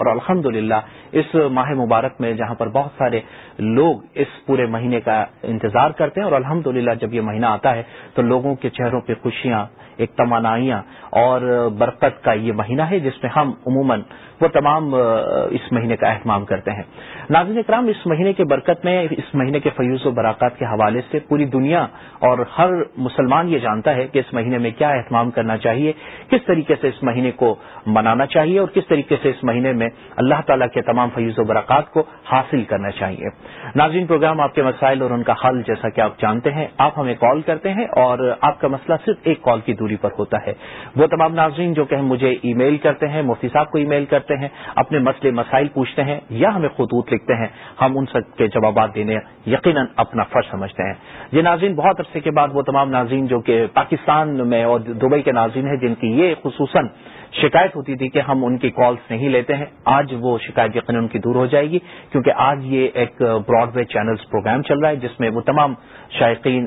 اور الحمد اس ماہ مبارک میں جہاں پر بہت سارے لوگ اس پورے مہینے کا انتظار کرتے ہیں اور الحمد جب یہ مہینہ آتا ہے تو لوگوں کے چہروں پہ خوشیاں، ایک تمانائیاں اور برکت کا یہ مہینہ ہے جس میں ہم عموماً وہ تمام اس مہینے کا اہتمام کرتے ہیں۔ ناظرین اکرام، اس مہینے کے برکت میں، اس مہینے کے فیوز و براکات کے حوالے سے پوری دنیا اور ہر مسلمان یہ جانتا ہے کہ اس مہینے میں کیا اہتمام کرنا چاہیے، کس طریقے سے اس مہینے کو منانا چاہیے اور کس طریقے سے اس مہینے میں اللہ تعالیٰ کے تمام فیوز و برکات کو حاصل کرنا چاہیے۔ ناظرین، پروگرام آپ کے مسائل اور ان کا حل جیسا کہ آپ جانتے ہیں، آپ ہمیں کال کرتے ہیں اور آپ کا مسئلہ صرف ایک کال کی دوری پر ہوتا ہے۔ وہ تمام ناظرین جو کہ مجھے ای میل کرتے ہیں، مفتی صاحب کو ای میل کرتے ہیں اپنے مسئلے، مسائل پوچھتے ہیں یا ہمیں خطوط لکھتے ہیں، ہم ان سب کے جوابات دینے یقیناً اپنا فرض سمجھتے ہیں۔ یہ ناظرین بہت عرصے کے بعد وہ تمام ناظرین جو کہ پاکستان میں اور دبئی کے ناظرین ہیں، جن کی یہ خصوصاً شکایت ہوتی تھی کہ ہم ان کی کالز نہیں لیتے ہیں۔ آج وہ شکایت یقیناً ان کی دور ہو جائے گی، کیونکہ آج یہ ایک براڈ وے چینلز پروگرام چل رہا ہے، جس میں وہ تمام شائقین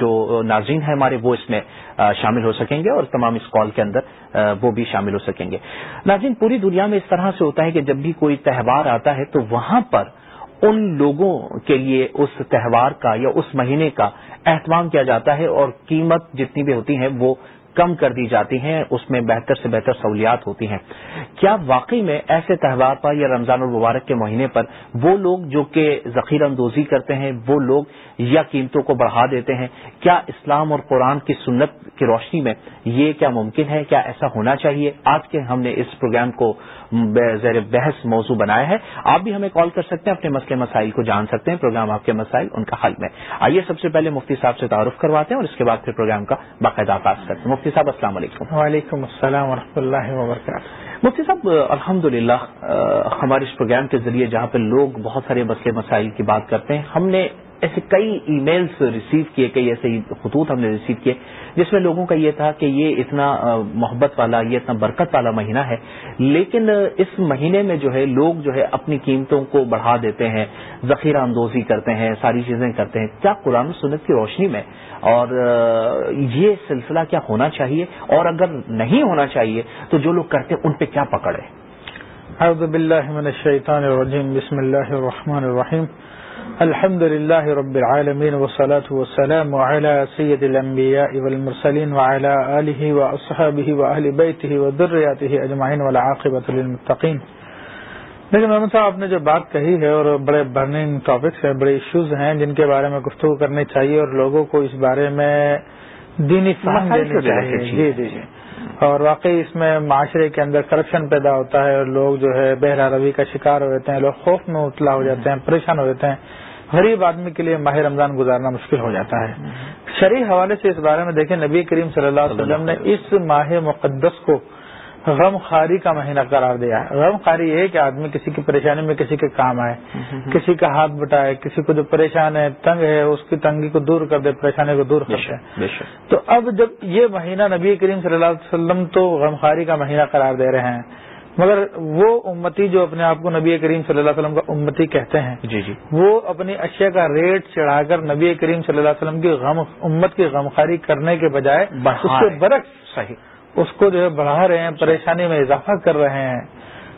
جو ناظرین ہیں ہمارے، وہ اس میں شامل ہو سکیں گے اور تمام اس کال کے اندر وہ بھی شامل ہو سکیں گے۔ ناظرین، پوری دنیا میں اس طرح سے ہوتا ہے کہ جب بھی کوئی تہوار آتا ہے تو وہاں پر ان لوگوں کے لیے اس تہوار کا یا اس مہینے کا اہتمام کیا جاتا ہے اور قیمت جتنی بھی ہوتی ہیں وہ کم کر دی جاتی ہیں، اس میں بہتر سے بہتر سہولیات ہوتی ہیں۔ کیا واقعی میں ایسے تہوار پر یا رمضان المبارک کے مہینے پر وہ لوگ جو کہ ذخیرہ اندوزی کرتے ہیں، وہ لوگ یا قیمتوں کو بڑھا دیتے ہیں؟ کیا اسلام اور قرآن کی سنت کی روشنی میں یہ کیا ممکن ہے؟ کیا ایسا ہونا چاہیے؟ آج کے ہم نے اس پروگرام کو زیر بحث موضوع بنایا ہے۔ آپ بھی ہمیں کال کر سکتے ہیں، اپنے مسئلے مسائل کو جان سکتے ہیں۔ پروگرام آپ کے مسائل ان کا حل میں۔ آئیے سب سے پہلے مفتی صاحب سے تعارف کرواتے ہیں اور اس کے بعد پھر پروگرام کا باقاعدہ آغاز کرتے ہیں۔ مفتی صاحب السلام علیکم. وعلیکم السلام و اللہ وبرکاتہ۔ مفتی صاحب الحمد ہمارے اس پروگرام کے ذریعے جہاں پہ لوگ بہت سارے مسئلے مسائل کی بات کرتے ہیں ہم نے ایسے کئی ای میلز ریسیو کیے، کئی ایسے خطوط ہم نے ریسیو کیے، جس میں لوگوں کا یہ تھا کہ یہ اتنا محبت والا، یہ اتنا برکت والا مہینہ ہے۔ لیکن اس مہینے میں جو ہے، لوگ جو ہے اپنی قیمتوں کو بڑھا دیتے ہیں، ذخیرہ اندوزی کرتے ہیں، ساری چیزیں کرتے ہیں۔ کیا قرآن سنت کی روشنی میں؟ اور یہ سلسلہ کیا ہونا چاہیے؟ اور اگر نہیں ہونا چاہیے، تو جو لوگ کرتے ان پہ کیا پکڑے اعوذ باللہ من الشیطان الرجیم، بسم اللہ الرحمن الرحیم۔ الحمد لله رب العالمين والصلاة والسلام على سيد الأنبياء والمرسلين وعلى آله وأصحابه وأهل بيته وذرياته أجمعين والعاقبة للمتقين لیکن محمد صاحب آپ نے جو بات کہی ہے اور بڑے برننگ ٹاپکس ہیں بڑے ایشوز ہیں جن کے بارے میں گفتگو کرنی چاہیے اور لوگوں کو اس بارے میں دینی فہم دینی چاہیے۔ جی جی جی۔ اور واقعی اس میں معاشرے کے اندر کرپشن پیدا ہوتا ہے اور لوگ جو ہے بہرا روی کا شکار ہو جاتے ہیں، لوگ خوف میں اطلاع ہو جاتے ہیں، پریشان ہو جاتے ہیں۔ غریب آدمی کے لیے ماہ رمضان گزارنا مشکل ہو جاتا ہے۔ شرعی حوالے سے اس بارے میں دیکھیں، نبی کریم صلی اللہ علیہ وسلم نے اس ماہ مقدس کو غم خاری کا مہینہ قرار دیا ہے۔ غم خاری یہ ہے کہ آدمی کسی کی پریشانی میں کسی کے کام آئے کسی کا ہاتھ بٹائے کسی کو جو پریشان ہے تنگ ہے اس کی تنگی کو دور کر دے پریشانی کو دور کر دے۔ تو اب جب یہ مہینہ نبی کریم صلی اللہ علیہ وسلم تو غم خاری کا مہینہ قرار دے رہے ہیں مگر وہ امتی جو اپنے آپ کو نبی کریم صلی اللہ علیہ وسلم کا امتی کہتے ہیں جی جی۔ وہ اپنی اشیاء کا ریٹ چڑھا کر نبی کریم صلی اللہ علیہ وسلم کی غم امت کی غمخاری کرنے کے بجائے اس کے برعکس صحیح۔ اس کو جو ہے بڑھا رہے ہیں پریشانی میں اضافہ کر رہے ہیں۔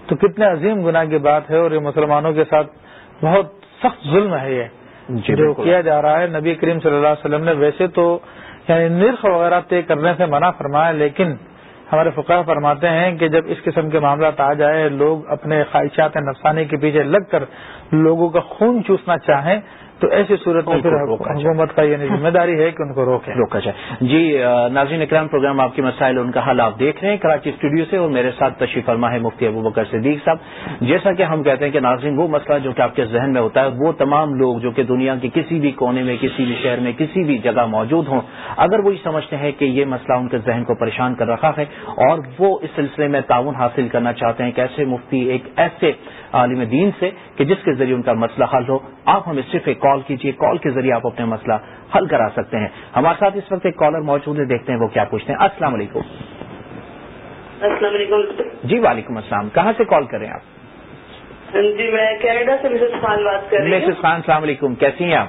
تو کتنے عظیم گناہ کی بات ہے اور یہ مسلمانوں کے ساتھ بہت سخت ظلم ہے یہ۔ جی جو کیا جا رہا ہے نبی کریم صلی اللہ علیہ وسلم نے ویسے تو یعنی نرخ وغیرہ طے کرنے سے منع فرمایا لیکن ہمارے فقہ فرماتے ہیں کہ جب اس قسم کے معاملات آ جائے لوگ اپنے خواہشات نفسانی کے پیچھے لگ کر لوگوں کا خون چوسنا چاہیں تو ایسی صورت میں پھر حکومت کا یہ ذمہ داری ہے کہ ان کو روکے۔ روکا جائے۔ جی ناظرین اکرام پروگرام آپ کے مسائل ان کا حل آپ دیکھ رہے ہیں کراچی اسٹوڈیو سے اور میرے ساتھ تشریف فرما ہے مفتی ابو بکر صدیق صاحب۔ جیسا کہ ہم کہتے ہیں کہ ناظرین وہ مسئلہ جو کہ آپ کے ذہن میں ہوتا ہے وہ تمام لوگ جو کہ دنیا کے کسی بھی کونے میں کسی بھی شہر میں کسی بھی جگہ موجود ہوں اگر وہ یہ سمجھتے ہیں کہ یہ مسئلہ ان کے ذہن کو پریشان کر رکھا ہے اور وہ اس سلسلے میں تعاون حاصل کرنا چاہتے ہیں کیسے مفتی ایک ایسے عالم دین سے کہ جس کے ذریعے ان کا مسئلہ حل ہو آپ ہمیں صرف ایک کال کیجیے کال کے ذریعے آپ اپنے مسئلہ حل کرا سکتے ہیں۔ ہمارے ساتھ اس وقت ایک کالر موجود ہے دیکھتے ہیں وہ کیا پوچھتے ہیں۔ السلام علیکم۔ السلام علیکم۔ جی وعلیکم السلام۔ کہاں سے کال کریں آپ؟ جی میں کینیڈا سے مسز خان بات کر رہی ہوں۔ مسز خان السلام علیکم۔ کیسی ہیں آپ؟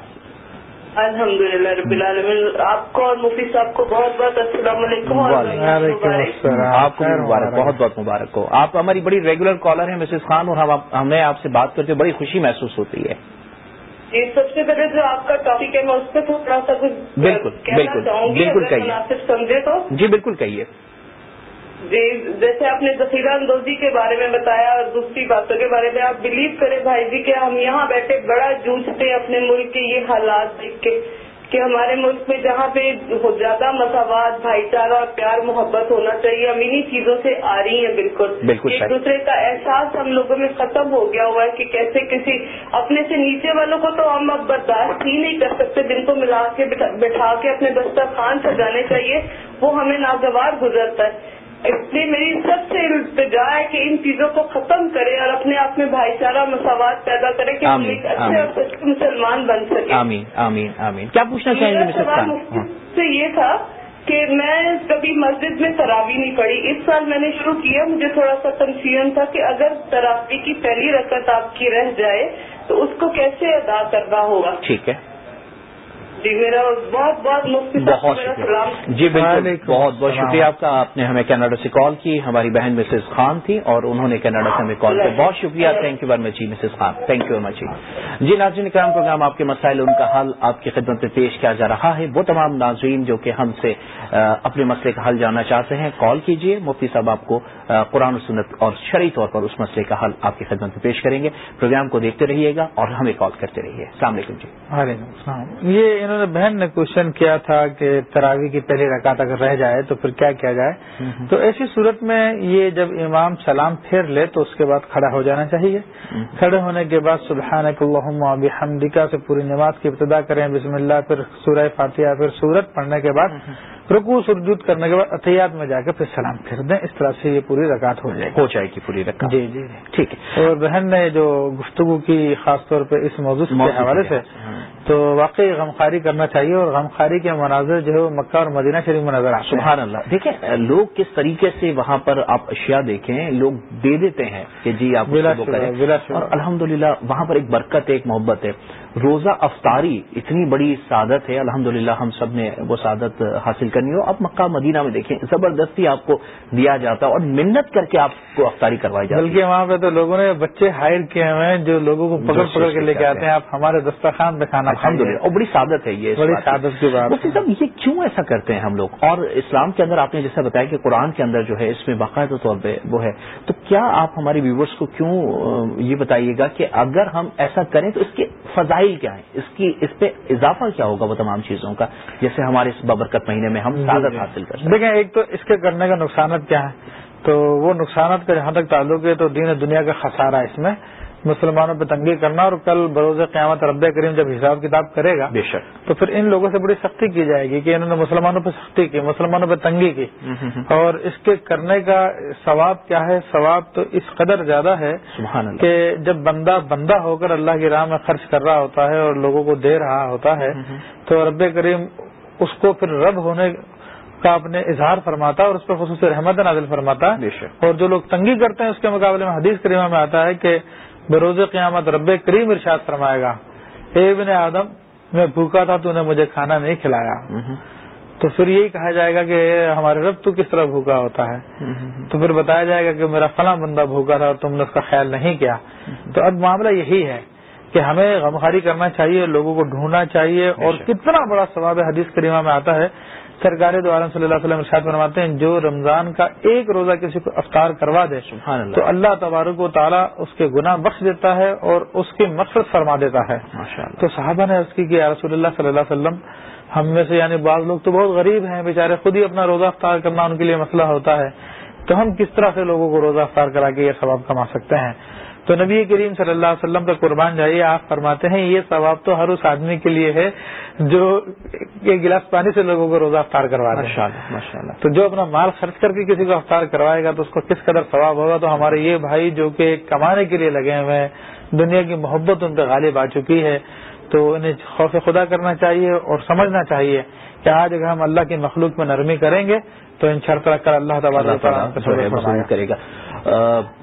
الحمد للہ رب العالمین آپ کو اور مفتی صاحب کو بہت بہت السلام علیکم اور وعلیکم السلام آپ کو مبارک بہت بہت مبارک ہو۔ آپ ہماری بڑی ریگولر کالر ہیں مسز خان اور ہم ہمیں آپ سے بات کرتے ہوئے بڑی خوشی محسوس ہوتی ہے۔ جی سب سے پہلے جو آپ کا ٹاپک ہے میں اس پہ تھوڑا سا کچھ بالکل بالکل بالکل کہیے۔ مناسب سمجھے تو۔ جی بالکل کہیے۔ جی جیسے آپ نے ذخیرہ اندوزی کے بارے میں بتایا اور دوسری باتوں کے بارے میں آپ بلیو کریں بھائی جی کہ ہم یہاں بیٹھے بڑا جوجھتے ہیں اپنے ملک کے یہ حالات دیکھ کے کہ ہمارے ملک میں جہاں پہ زیادہ مساوات بھائی چارہ اور پیار محبت ہونا چاہیے ہم انہیں چیزوں سے آ رہی ہیں بالکل ایک۔ دوسرے کا احساس ہم لوگوں میں ختم ہو گیا ہوا ہے کہ کیسے کسی اپنے سے نیچے والوں کو تو ہم اب برداشت ہی نہیں کر سکتے جن کو ملا کے بٹھا کے اپنے دسترخوان سجانے چاہیے وہ ہمیں ناگوار گزرتا ہے اس لیے میری سب سے التجا ہے کہ ان چیزوں کو ختم کرے اور اپنے آپ میں بھائی چارہ مساوات پیدا کرے کہ ہم آمین، ایک اچھے۔ اور سچے مسلمان بن سکیں آمین آمین آمین۔ کیا پوچھنا مفتی ہاں۔ سے یہ تھا کہ میں کبھی مسجد میں تراوی نہیں پڑھی۔ اس سال میں نے شروع کیا مجھے تھوڑا سا کنفیوژن تھا کہ اگر تراوی کی پہلی رکعت آپ کی رہ جائے تو اس کو کیسے ادا کرنا ہوگا؟ ٹھیک ہے۔ جی میرا بہت بہت مفتی بہت شکریہ۔ جی بالکل بہت بہت۔ شکریہ۔ آپ کا آپ نے ہمیں کینیڈا سے کال کی ہماری بہن مسز خان تھی اور انہوں نے کینیڈا سے ہمیں کال کیا بہت شکریہ thank you very much G Mrs Khan. Thank you very much جی۔ جی ناظرین کرام پروگرام آپ کے مسائل ان کا حل آپ کی خدمت میں پیش کیا جا رہا ہے۔ وہ تمام ناظرین جو کہ ہم سے اپنے مسئلے کا حل جاننا چاہتے ہیں کال کیجیے مفتی صاحب آپ کو قرآن و سنت اور شرعی طور پر اس مسئلے کا حل آپ کی خدمت میں پیش کریں گے۔ پروگرام کو دیکھتے رہیے گا اور ہمیں کال کرتے رہیے۔ السلام علیکم جی۔ وعلیکم السلام۔ یہ انہوں نے بہن نے کوشچن کیا تھا کہ تراوی کی پہلی رکعت اگر رہ جائے تو پھر کیا کیا جائے؟ تو ایسی صورت میں یہ جب امام سلام پھیر لے تو اس کے بعد کھڑا ہو جانا چاہیے۔ کھڑے ہونے کے بعد سبحان حمدکا سے پوری نماز کی ابتدا کریں بسم اللہ پھر سورہ فاتحہ پھر سورت پڑھنے کے بعد رکوع سرجود کرنے کے بعد اطیات میں جا کے پھر سلام پھیر دیں۔ اس طرح سے یہ پوری رکعت ہو جائے ہو جائے گی پوری رقم جی جی جی۔ ٹھیک ہے۔ اور بہن نے جو گفتگو کی خاص طور پہ اس موضوع کے حوالے سے تو واقعی غمخاری کرنا چاہیے اور غمخاری کے مناظر جو ہے وہ مکہ اور مدینہ شریف میں نظر آتے ہیں۔ سبحان اللہ۔ دیکھیں لوگ کس طریقے سے وہاں پر آپ اشیاء دیکھیں لوگ دے دیتے ہیں کہ جی آپ۔ اور الحمدللہ وہاں پر ایک برکت ہے ایک محبت ہے۔ روزہ افطاری اتنی بڑی سعادت ہے الحمدللہ ہم سب نے وہ سعادت حاصل کرنی ہو۔ اب مکہ مدینہ میں دیکھیں زبردستی آپ کو دیا جاتا ہے اور منت کر کے آپ کو افطاری کروائی جاتی بلکہ وہاں پہ تو لوگوں نے بچے ہائر کیے ہوئے ہیں جو لوگوں کو پکڑ پکڑ کے لے کے آتے ہیں۔ آپ ہمارے دسترخوان پہ کھانا الحمد للہ اور بڑی سعادت ہے یہ بڑی۔ سعادت کی بات مفتی۔ صاحب یہ کیوں ایسا کرتے ہیں ہم لوگ؟ اور اسلام کے اندر آپ نے جیسا بتایا کہ قرآن کے اندر جو ہے اس میں باقاعدہ طور پہ وہ ہے۔ تو کیا آپ ہمارے ویورس کو کیوں یہ بتائیے گا کہ اگر ہم ایسا کریں تو اس کے فضائل کیا ہیں اس کی اس پہ اضافہ کیا ہوگا وہ تمام چیزوں کا؟ جیسے ہمارے اس بابرکت مہینے میں ہم سعادت حاصل کر دیکھیں ایک تو اس کے کرنے کا نقصانات کیا ہے تو وہ نقصانات کا جہاں تک تعلق ہے تو دین دنیا کا خسارہ اس میں۔ مسلمانوں پہ تنگی کرنا اور کل بروز قیامت رب کریم جب حساب کتاب کرے گا بے شک۔ تو پھر ان لوگوں سے بڑی سختی کی جائے گی کہ انہوں نے مسلمانوں پہ سختی کی مسلمانوں پہ تنگی کی۔ اور اس کے کرنے کا ثواب کیا ہے؟ ثواب تو اس قدر زیادہ ہے سبحان اللہ۔ کہ جب بندہ بندہ ہو کر اللہ کی راہ میں خرچ کر رہا ہوتا ہے اور لوگوں کو دے رہا ہوتا ہے تو رب کریم اس کو پھر رب ہونے کا اپنے اظہار فرماتا اور اس پر خصوصی رحمت نازل فرماتا۔ اور جو لوگ تنگی کرتے ہیں اس کے مقابلے میں حدیث کریمہ میں آتا ہے کہ بروز قیامت رب کریم ارشاد فرمائے گا اے ابن آدم میں بھوکا تھا تو نے مجھے کھانا نہیں کھلایا۔ تو پھر یہی کہا جائے گا کہ ہمارے رب تو کس طرح بھوکا ہوتا ہے؟ تو پھر بتایا جائے گا کہ میرا فلاں بندہ بھوکا تھا اور تم نے اس کا خیال نہیں کیا۔ تو اب معاملہ یہی ہے کہ ہمیں غمخاری کرنا چاہیے لوگوں کو ڈھونڈنا چاہیے اور کتنا بڑا ثواب حدیث کریمہ میں آتا ہے سرکار دو عالم صلی اللہ علیہ وسلم ارشاد فرماتے ہیں جو رمضان کا ایک روزہ کسی کو افطار کروا دے سبحان اللہ۔ تو اللہ تبارک و تعالیٰ اس کے گناہ بخش دیتا ہے اور اس کی مقصد فرما دیتا ہے۔ تو صحابہ نے عرض کی کہ رسول اللہ صلی اللہ علیہ وسلم ہم میں سے یعنی بعض لوگ تو بہت غریب ہیں بیچارے خود ہی اپنا روزہ افطار کرنا ان کے لیے مسئلہ ہوتا ہے۔ تو ہم کس طرح سے لوگوں کو روزہ افطار کرا کے یہ ثواب کما سکتے ہیں؟ تو نبی کریم صلی اللہ علیہ وسلم پہ قربان جائیے آپ فرماتے ہیں یہ ثواب تو ہر اس آدمی کے لیے ہے جو ایک گلاس پانی سے لوگوں کو روزہ افطار کروا اللہ تو جو اپنا مال خرچ کر کے کسی کو افطار کروائے گا تو اس کو کس قدر ثواب ہوگا؟ تو ہمارے یہ بھائی جو کہ کمانے کے لیے لگے ہوئے ہیں دنیا کی محبت ان پہ غالب آ چکی ہے۔ تو انہیں خوف خدا کرنا چاہیے اور سمجھنا چاہیے کہ آج اگر ہم اللہ کی مخلوق میں نرمی کریں گے تو ان شرط رکھ کر اللہ تعالیٰ کرے گا۔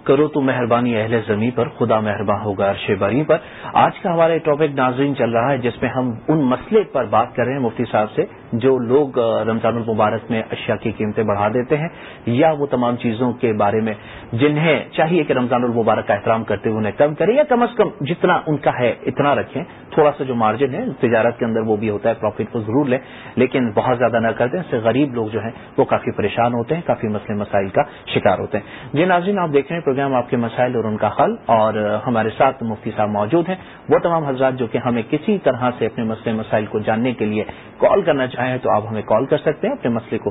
کرو تو مہربانی اہل زمیں پر، خدا مہربان ہوگا عرش بری پر۔ آج کا ہمارا ٹاپک ناظرین چل رہا ہے، جس میں ہم ان مسئلے پر بات کر رہے ہیں، مفتی صاحب سے۔ جو لوگ رمضان المبارک میں اشیاء کی قیمتیں بڑھا دیتے ہیں یا وہ تمام چیزوں کے بارے میں جنہیں چاہیے کہ رمضان المبارک کا احترام کرتے ہوئے انہیں کم کریں یا کم از کم جتنا ان کا ہے اتنا رکھیں۔ تھوڑا سا جو مارجن ہے، تجارت کے اندر وہ بھی ہوتا ہے پروفٹ کو ضرور لیں۔ لیکن بہت زیادہ نہ کرتے ہیں اس سے غریب لوگ جو ہیں وہ کافی پریشان ہوتے ہیں، کافی مسئلے مسائل کا شکار ہوتے ہیں۔ جی ناظرین، آپ دیکھ رہے ہیں پروگرام آپ کے مسائل اور ان کا حل اور ہمارے ساتھ مفتی صاحب موجود ہیں۔ وہ تمام حضرات جو کہ ہمیں کسی طرح سے اپنے مسئلے مسائل کو جاننے کے لیے کال کرنا چاہیں تو آپ ہمیں کال کر سکتے ہیں اپنے مسئلے کو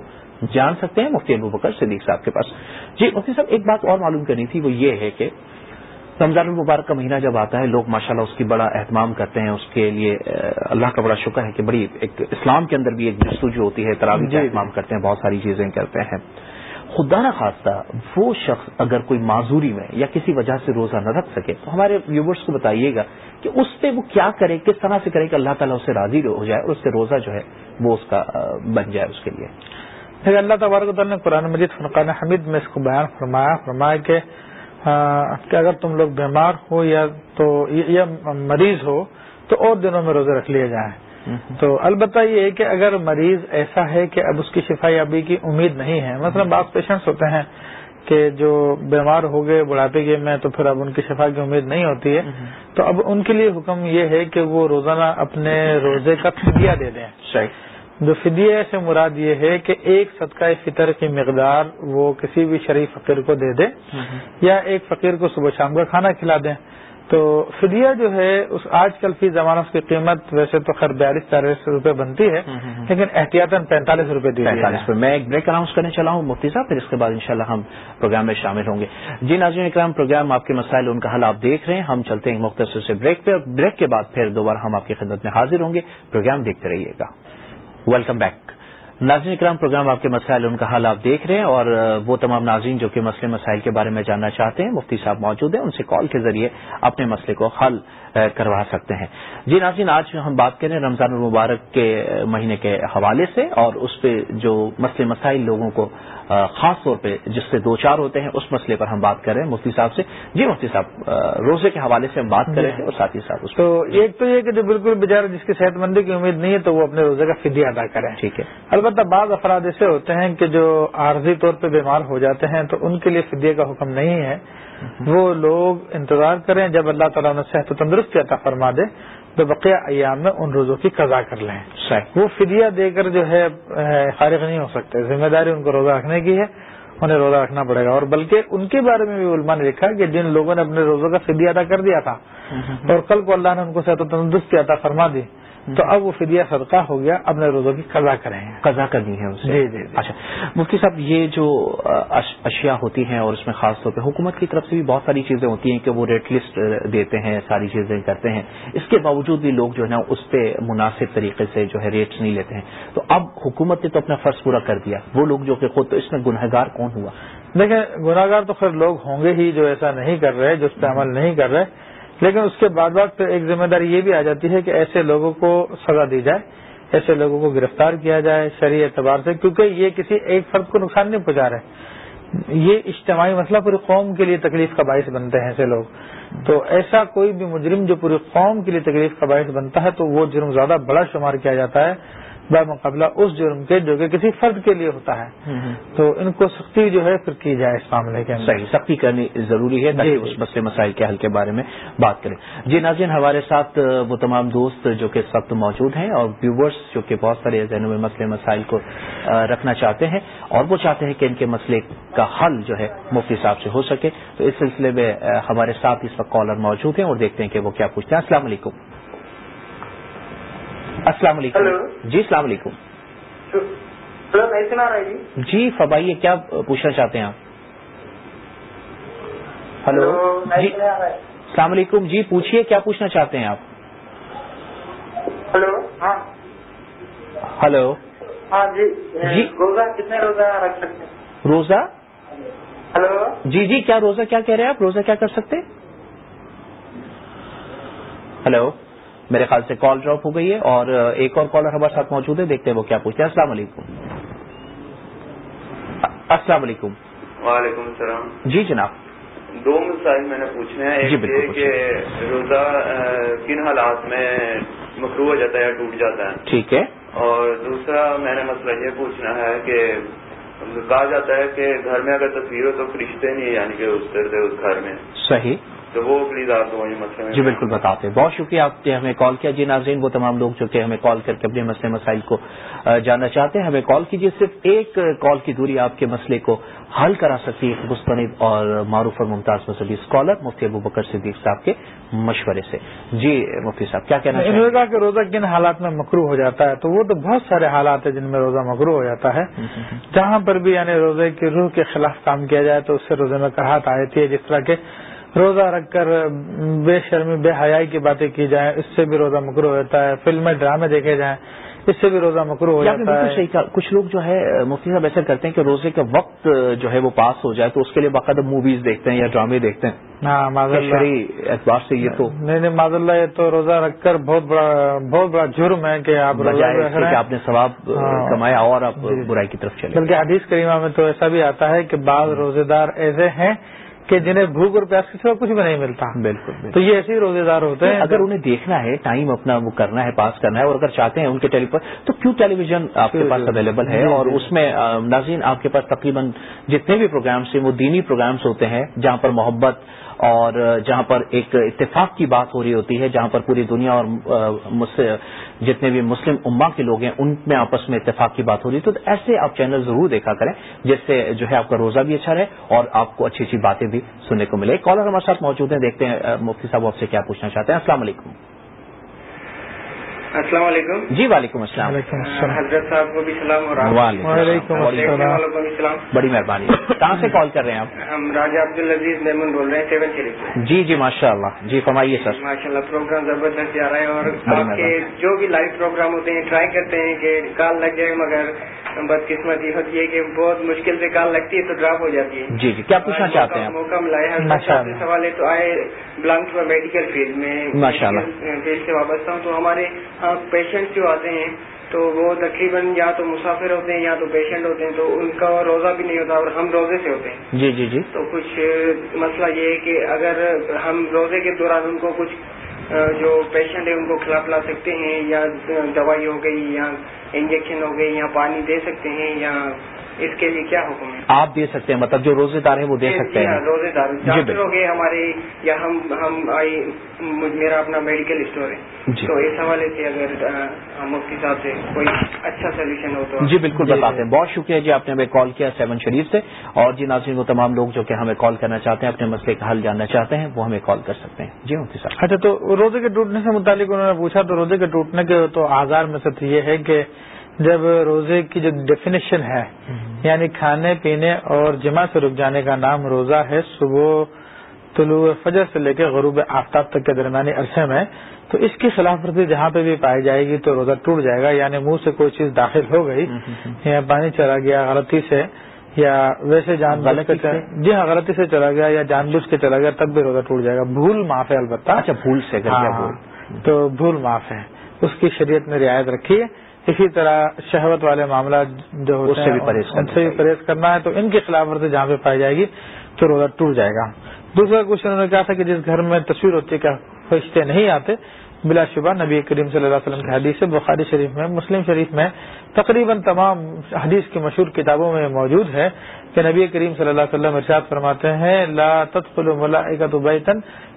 جان سکتے ہیں۔ مفتی ابو بکر صدیق صاحب کے پاس۔ جی مفتی صاحب ایک بات اور معلوم کرنی تھی وہ یہ ہے کہ رمضان المبارک کا مہینہ جب آتا ہے لوگ ماشاءاللہ اس کی بڑا اہتمام کرتے ہیں اس کے لیے اللہ کا بڑا شکر ہے کہ بڑی ایک اسلام کے اندر بھی ایک جستو جو ہوتی ہے تراوی کا جی، جی۔ اہتمام کرتے ہیں بہت ساری چیزیں کرتے ہیں۔ خدا نہ خواستہ وہ شخص اگر کوئی معذوری میں یا کسی وجہ سے روزہ نہ رکھ سکے، تو ہمارے ویورس کو بتائیے گا کہ اس پہ وہ کیا کرے، کس طرح سے کرے کہ اللہ تعالیٰ اسے راضی ہو جائے اور اس سے روزہ جو ہے وہ اس کا بن جائے اس کے لیے۔ پھر اللہ تبارک تعالیٰ نے قرآن مجید فرقان حمید میں اس کو بیان فرمایا فرمایا کہ کہ اگر تم لوگ بیمار ہو یا تو، یا مریض ہو تو اور دنوں میں روزے رکھ لیے جائیں۔ تو البتہ یہ ہے کہ اگر مریض ایسا ہے کہ اب اس کی شفا یابی کی امید نہیں ہے مثلا بعض پیشنٹس ہوتے ہیں کہ جو بیمار ہو گئے بڑھاپے کے میں تو پھر اب ان کی شفا کی امید نہیں ہوتی ہے۔ تو اب ان کے لیے حکم یہ ہے کہ وہ روزانہ اپنے روزے کا فدیہ دے دیں۔ جو فدیہ سے مراد یہ ہے کہ ایک صدقہ فطر کی مقدار وہ کسی بھی شریف فقیر کو دے دے یا ایک فقیر کو صبح شام کا کھانا کھلا دیں۔ تو فدیہ جو ہے اس آج کل فی زمانہ اس کی قیمت ویسے تو خیر بیالیس چالیس روپے بنتی ہے لیکن احتیاط پینتالیس روپے دی پینتالیس میں ایک بریک اناؤنس کرنے چلا ہوں مفتی صاحب پھر اس کے بعد انشاءاللہ ہم پروگرام میں شامل ہوں گے۔ جی ناظرین اکرام پروگرام آپ کے مسائل ان کا حل آپ دیکھ رہے ہیں۔ ہم چلتے ہیں مختصر سے بریک پہ۔ اور بریک کے بعد پھر دوبارہ ہم آپ کی خدمت میں حاضر ہوں گے۔ پروگرام دیکھتے رہیے گا۔ ویلکم بیک ناظرین اکرام، پروگرام آپ کے مسائل، ان کا حال آپ دیکھ رہے ہیں اور وہ تمام ناظرین جو کہ مسئلے مسائل کے بارے میں جاننا چاہتے ہیں، مفتی صاحب موجود ہیں، ان سے کال کے ذریعے اپنے مسئلے کو حل کروا سکتے ہیں۔ جی ناظرین، آج ہم بات کریں رمضان المبارک کے مہینے کے حوالے سے اور اس پہ جو مسئلے مسائل لوگوں کو خاص طور پہ جس سے دو چار ہوتے ہیں اس مسئلے پر ہم بات کر رہے ہیں مفتی صاحب سے۔ جی مفتی صاحب روزے کے حوالے سے ہم بات کر رہے ہیں اور ساتھ ہی ساتھ تو ایک تو یہ کہ جو بالکل بےچارا جس کی صحت مندی کی امید نہیں ہے تو وہ اپنے روزے کا فدیہ ادا کریں۔ ٹھیک ہے۔ البتہ بعض افراد ایسے ہوتے ہیں کہ جو عارضی طور پہ بیمار ہو جاتے ہیں تو ان کے لیے فدیے کا حکم نہیں ہے۔ وہ لوگ انتظار کریں جب اللہ تعالیٰ نے صحت و تندرستی عطا فرما دے تو بقیہ ایام میں ان روزوں کی قضا کر لیں۔ وہ فدیہ دے کر جو ہے فارغ نہیں ہو سکتے۔ ذمہ داری ان کو روزہ رکھنے کی ہے انہیں روزہ رکھنا پڑے گا۔ اور بلکہ ان کے بارے میں بھی علماء نے لکھا کہ جن لوگوں نے اپنے روزوں کا فدیہ ادا کر دیا تھا اور کل کو اللہ نے ان کو صحت و تندرستی عطا فرما دی۔ تو اب وہ فدیہ صدقہ ہو گیا اپنے روزوں کی قضا کریں گے قضا کرنی ہے جی جی, جی۔ اچھا۔ مفتی صاحب یہ جو اشیاء ہوتی ہیں اور اس میں خاص طور پہ حکومت کی طرف سے بھی بہت ساری چیزیں ہوتی ہیں کہ وہ ریٹ لسٹ دیتے ہیں ساری چیزیں کرتے ہیں۔ اس کے باوجود بھی لوگ جو ہے نا اس پہ مناسب طریقے سے جو ہے ریٹس نہیں لیتے ہیں۔ تو اب حکومت نے تو اپنا فرض پورا کر دیا۔ وہ لوگ جو کہ خود تو اس میں گنہگار کون ہوا؟ دیکھیں گناگار تو خیر لوگ ہوں گے ہی جو ایسا نہیں کر رہے جو اس پہ عمل نہیں کر رہے۔ لیکن اس کے بعد بعد پھر ایک ذمہ داری یہ بھی آ جاتی ہے کہ ایسے لوگوں کو سزا دی جائے، ایسے لوگوں کو گرفتار کیا جائے شرعی اعتبار سے، کیونکہ یہ کسی ایک فرد کو نقصان نہیں پہنچا رہے۔ یہ اجتماعی مسئلہ پوری قوم کے لیے تکلیف کا باعث بنتے ہیں ایسے لوگ۔ تو ایسا کوئی بھی مجرم جو پوری قوم کے لیے تکلیف کا باعث بنتا ہے تو وہ جرم زیادہ بڑا شمار کیا جاتا ہے۔ بمقابلہ اس جرم کے جو کہ کسی فرد کے لیے ہوتا ہے۔ تو ان کو سختی جو ہے پھر کی جائے اس معاملے کے صحیح سختی کرنی ضروری ہے تاکہ جی، جی۔ اس مسئلے مسائل کے حل کے بارے میں بات کریں۔ جی ناظرین ہمارے ساتھ وہ تمام دوست جو کہ سخت موجود ہیں اور ویورس جو کہ بہت سارے ذہنوں میں مسئلے مسائل کو رکھنا چاہتے ہیں اور وہ چاہتے ہیں کہ ان کے مسئلے کا حل جو ہے مفتی صاحب سے ہو سکے۔ تو اس سلسلے میں ہمارے ساتھ اس وقت کالر موجود ہیں اور دیکھتے ہیں کہ وہ کیا پوچھتے ہیں۔ السلام علیکم۔ السلام علیکم. جی السلام علیکم. جی؟ جی فبائیے کیا پوچھنا چاہتے ہیں آپ؟ ہلو. جی السلام علیکم. جی پوچھیے کیا پوچھنا چاہتے ہیں آپ؟ ہلو ہاں. ہلو. ہاں جی جی. روزہ کتنے روزہ رکھ سکتے ہیں؟ روزہ؟ ہلو. جی جی کیا روزہ کیا کہہ رہے ہیں آپ؟ روزہ کیا کر سکتے؟ ہلو. میرے خیال سے کال ڈراپ ہو گئی ہے اور ایک اور کالر ہمارے ساتھ موجود ہے دیکھتے ہیں وہ کیا پوچھتے ہیں۔ السلام علیکم۔ السلام علیکم۔ وعلیکم السلام۔ جی جناب۔ دو مسائل میں نے پوچھنے ہیں۔ جی، ایک یہ کہ روزہ کن حالات میں مکرو ہو جاتا ہے یا ٹوٹ جاتا ہے؟ ٹھیک ہے۔ اور دوسرا میں نے مسئلہ یہ پوچھنا ہے کہ کہا جاتا ہے کہ گھر میں اگر تصویر ہو تو فرشتے نہیں یعنی کہ اترتے اس گھر میں۔ صحیح۔ تو وہ پلیز آپ کو یہ مسئلہ جی بالکل بتاتے ہیں۔ بہت شکریہ آپ نے ہمیں کال کیا۔ جی ناظرین وہ تمام لوگ جو کہ ہمیں کال کر کے اپنے مسئلے مسائل کو آ، جاننا چاہتے ہیں۔ ہمیں کال کیجیے صرف ایک کال کی دوری آپ کے مسئلے کو حل کرا سکتی ہے۔ مستند اور معروف اور ممتاز مذہبی اسکالر مفتی ابو بکر صدیق صاحب کے مشورے سے۔ جی مفتی صاحب کیا کہنا چاہیں؟ نے کہا کہ روزہ کن حالات میں مکرو ہو جاتا ہے تو وہ تو بہت سارے حالات ہیں جن میں روزہ مکرو ہو جاتا ہے۔ جہاں پر بھی یعنی روزے کی روح کے خلاف کام کیا جائے تو اس سے روزے میں کراہت آتی ہے جس طرح کے روزہ رکھ کر بے شرمی بے حیائی کی باتیں کی جائیں اس سے بھی روزہ مکرو ہو جاتا ہے۔ فلمیں ڈرامے دیکھے جائیں اس سے بھی روزہ مکرو ہو جاتا ہے۔ کچھ لوگ جو ہے مفتی صاحب ایسا کرتے ہیں کہ روزے کا وقت جو ہے وہ پاس ہو جائے تو اس کے لیے باقاعدہ موویز دیکھتے ہیں یا ڈرامے دیکھتے ہیں۔ ہاں معذ اللہ۔ اعتبار سے یہ تو نہیں نہیں معذ اللہ یہ تو روزہ رکھ کر بہت بڑا بہت بڑا جرم ہے کہ آپ آپ نے ثواب ہاں۔ کمایا اور آپ جی۔ برائی کی طرف چلے۔ بلکہ حدیث کریمہ میں تو ایسا بھی آتا ہے کہ بعض روزے دار ایسے ہیں کہ جنہیں بھوک اور پیاس کے سوا کچھ بھی نہیں ملتا۔ بالکل تو یہ ایسے ہی روزے دار ہوتے ہیں۔ اگر انہیں دیکھنا ہے ٹائم اپنا وہ کرنا ہے پاس کرنا ہے اور اگر چاہتے ہیں ان کے ٹیلی پر تو کیوں ٹیلی ویژن آپ کے پاس اویلیبل ہے؟ اور اس میں ناظرین آپ کے پاس تقریباً جتنے بھی پروگرامس ہیں وہ دینی پروگرامس ہوتے ہیں جہاں پر محبت اور جہاں پر ایک اتفاق کی بات ہو رہی ہوتی ہے، جہاں پر پوری دنیا اور جتنے بھی مسلم اما کے لوگ ہیں، ان میں آپس میں اتفاق کی بات ہو رہی ہے۔ تو ایسے آپ چینل ضرور دیکھا کریں، جس سے جو ہے آپ کا روزہ بھی اچھا رہے اور آپ کو اچھی اچھی باتیں بھی سننے کو ملے۔ کالر ہمارے ساتھ موجود ہیں، دیکھتے ہیں مفتی صاحب آپ سے کیا پوچھنا چاہتے ہیں۔ السلام علیکم۔ السلام علیکم۔ جی وعلیکم السلام۔ وعلیکم السلام۔ حضرت صاحب کو بھی سلام اور وعلیکم السلام۔ کو بھی سلام۔ بڑی مہربانی۔ کہاں سے کال کر رہے ہیں آپ؟ ہم راجہ عبد العزیز میمن بول رہے ہیں سیون سے جی جی ماشاء اللہ جی فرمائیے سر۔ ماشاء اللہ پروگرام زبردست جا رہا ہے اور آپ کے جو بھی لائیو پروگرام ہوتے ہیں ٹرائی کرتے ہیں کہ کال لگ جائے مگر بدقسمتی ہوتی ہے کہ بہت مشکل سے کال لگتی ہے تو ڈراپ ہو جاتی ہے۔ جی جی کیا پوچھنا چاہتے ہیں موقع- ملا ہے۔ سوال ہے تو آئے بلانگ میڈیکل فیلڈ میں۔ فیلڈ سے وابستہ ہوں تو ہمارے پیشنٹ جو آتے ہیں تو وہ تقریباً یا تو مسافر ہوتے ہیں یا تو پیشنٹ ہوتے ہیں تو ان کا روزہ بھی نہیں ہوتا اور ہم روزے سے ہوتے ہیں۔ جی جی جی۔ تو کچھ مسئلہ یہ ہے کہ اگر ہم روزے کے دوران ان کو کچھ جو پیشنٹ ہے ان کو کھلا پلا سکتے ہیں یا دوائی ہو گئی یا انجیکشن ہو گئی یا پانی دے سکتے ہیں یا اس کے لیے کیا حکم ہے؟ آپ دے سکتے ہیں مطلب جو روزے دار ہیں وہ دے جی سکتے ہاں، ہیں۔ روزے دار جی ڈاکٹر بالکل۔ ہو گئے ہمارے یا ہم ہم میرا اپنا میڈیکل اسٹور ہے۔ جی۔ تو اس حوالے سے اگر مفتی صاحب سے کوئی اچھا سولوشن ہو تو جی بالکل بتاتے ہیں۔ بہت شکریہ جی آپ نے ہمیں کال کیا سیون شریف سے۔ اور جی ناظرین وہ تمام لوگ جو کہ ہمیں کال کرنا چاہتے ہیں اپنے مسئلے کا حل جاننا چاہتے ہیں وہ ہمیں کال کر سکتے ہیں۔ جی مفتی صاحب۔ اچھا تو روزے کے ٹوٹنے سے متعلق انہوں نے پوچھا تو روزے کے ٹوٹنے کے تو آزار میں سے یہ ہے کہ جب روزے کی جو ڈیفینیشن ہے یعنی کھانے پینے اور جمع سے رک جانے کا نام روزہ ہے صبح طلوع فجر سے لے کے غروب آفتاب تک کے درمیانی عرصے میں تو اس کی خلاف ورزی جہاں پہ بھی پائی جائے گی تو روزہ ٹوٹ جائے گا یعنی منہ سے کوئی چیز داخل ہو گئی یا پانی چلا گیا غلطی سے یا ویسے جان بوجھ کے؟ جی ہاں غلطی سے چلا گیا یا جان بوجھ کے چلا گیا تب بھی روزہ ٹوٹ جائے گا۔ بھول معاف ہے البتہ۔ اچھا بھول سے ہاں بھول۔ تو بھول معاف ہے۔ اس کی شریعت میں رعایت رکھی ہے۔ اسی طرح شہوت والے معاملات جو ہوتے اس سے بھی ہیں پرہیز ان کرنا سے بھی چاہیے۔ پرہیز کرنا ہے تو ان کی خلاف ورزی جہاں پہ پائی جائے گی تو روزہ ٹوٹ جائے گا دوسرا کوشچن انہوں نے کہا تھا کہ جس گھر میں تصویر ہوتی ہے کیا فرشتے نہیں آتے بلا شبہ نبی کریم صلی اللہ علیہ وسلم کی حدیث ہے بخاری شریف میں مسلم شریف میں تقریباً تمام حدیث کی مشہور کتابوں میں موجود ہے کہ نبی کریم صلی اللہ علیہ وسلم ارشاد فرماتے ہیں لا تدخل ملائکۃ بیتا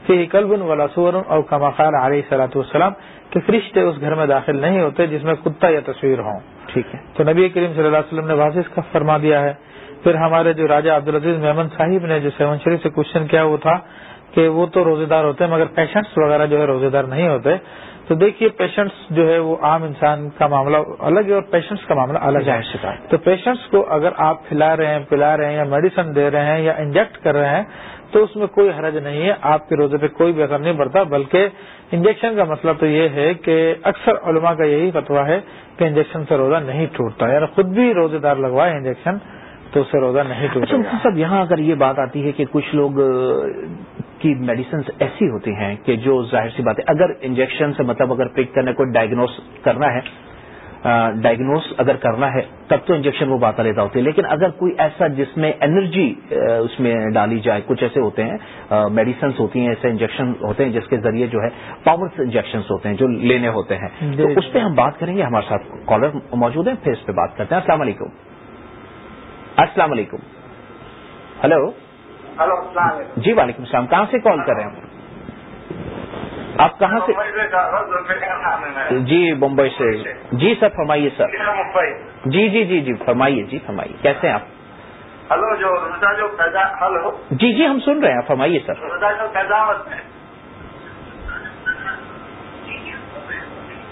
فی قلب ولا سور او کما قال علیہ الصلوۃ والسلام کہ فرشتے اس گھر میں داخل نہیں ہوتے جس میں کتا یا تصویر ہوں۔ ٹھیک ہے۔ تو نبی کریم صلی اللہ علیہ وسلم نے واضح کا فرما دیا ہے۔ پھر ہمارے جو راجہ عبدالعزیز محمد صاحب نے جو سیون شریف سے کوشچن کیا وہ تھا کہ وہ تو روزے دار ہوتے ہیں مگر پیشنٹس وغیرہ جو ہے روزے دار نہیں ہوتے۔ تو دیکھیے پیشنٹس جو ہے وہ عام انسان کا معاملہ الگ ہے اور پیشنٹس کا معاملہ الگ ہے۔ تو پیشنٹس کو اگر آپ کھلا رہے ہیں پلا رہے ہیں یا میڈیسن دے رہے ہیں یا انجیکٹ کر رہے ہیں تو اس میں کوئی حرج نہیں ہے۔ آپ کے روزے پہ کوئی بھی اثر نہیں پڑتا بلکہ انجیکشن کا مسئلہ تو یہ ہے کہ اکثر علماء کا یہی فتویٰ ہے کہ انجیکشن سے روزہ نہیں ٹوٹتا۔ یعنی خود بھی روزے دار لگوائے انجیکشن تو اس سے روزہ نہیں اچھا ٹوٹتا صاحب یہاں اگر یہ بات آتی ہے کہ کچھ لوگ کی میڈیسنز ایسی ہوتی ہیں کہ جو ظاہر سی بات ہے اگر انجیکشن سے مطلب اگر پک کرنے کو ڈائگنوز کرنا ہے ڈائگنوز اگر کرنا ہے تب تو انجیکشن وہ بات لیتا ہوتی ہے۔ لیکن اگر کوئی ایسا جس میں انرجی اس میں ڈالی جائے کچھ ایسے ہوتے ہیں میڈیسنس ہوتی ہیں ایسے انجیکشن ہوتے ہیں جس کے ذریعے جو ہے پاور انجیکشنس ہوتے ہیں جو لینے ہوتے ہیں۔ تو اس پہ ہم بات کریں گے۔ ہمارے ساتھ کالر موجود ہیں پھر اس پہ بات کرتے ہیں۔ السلام علیکم۔ السلام علیکم۔ ہلو ہلو السلام علیکم۔ جی وعلیکم السلام۔ کہاں سے کال کر رہے ہیں؟ آپ کہاں سے؟ جی ممبئی سے۔ جی سر فرمائیے سر۔ جی جی جی جی فرمائیے جی فرمائیے۔ کیسے ہیں آپ؟ ہلو جو روزہ جو ہلو۔ جی جی ہم سن رہے ہیں۔ فرمائیے سر۔ روزہ جو ہے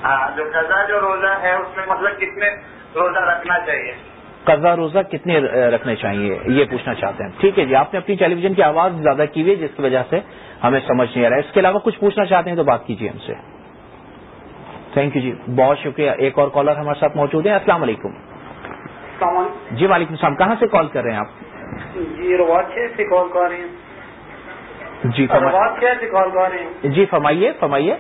ہاں جو قضا جو روزہ ہے اس میں مطلب کتنے روزہ رکھنا چاہیے؟ قضا روزہ کتنے رکھنے چاہیے؟ یہ پوچھنا چاہتے ہیں ٹھیک ہے جی آپ نے اپنی ٹیلی ویژن کی آواز زیادہ کی ہوئی ہے جس کی وجہ سے ہمیں سمجھ نہیں آ رہا ہے۔ اس کے علاوہ کچھ پوچھنا چاہتے ہیں تو بات کیجیے ہم سے۔ تھینک یو جی بہت شکریہ۔ ایک اور کالر ہمارے ساتھ موجود ہیں۔ السلام علیکم۔ جی وعلیکم السلام۔ کہاں سے کال کر رہے ہیں آپ؟ جی چھ سے کال کر رہے ہیں۔ جی سے کال کر رہے ہیں۔ جی فرمائیے فرمائیے۔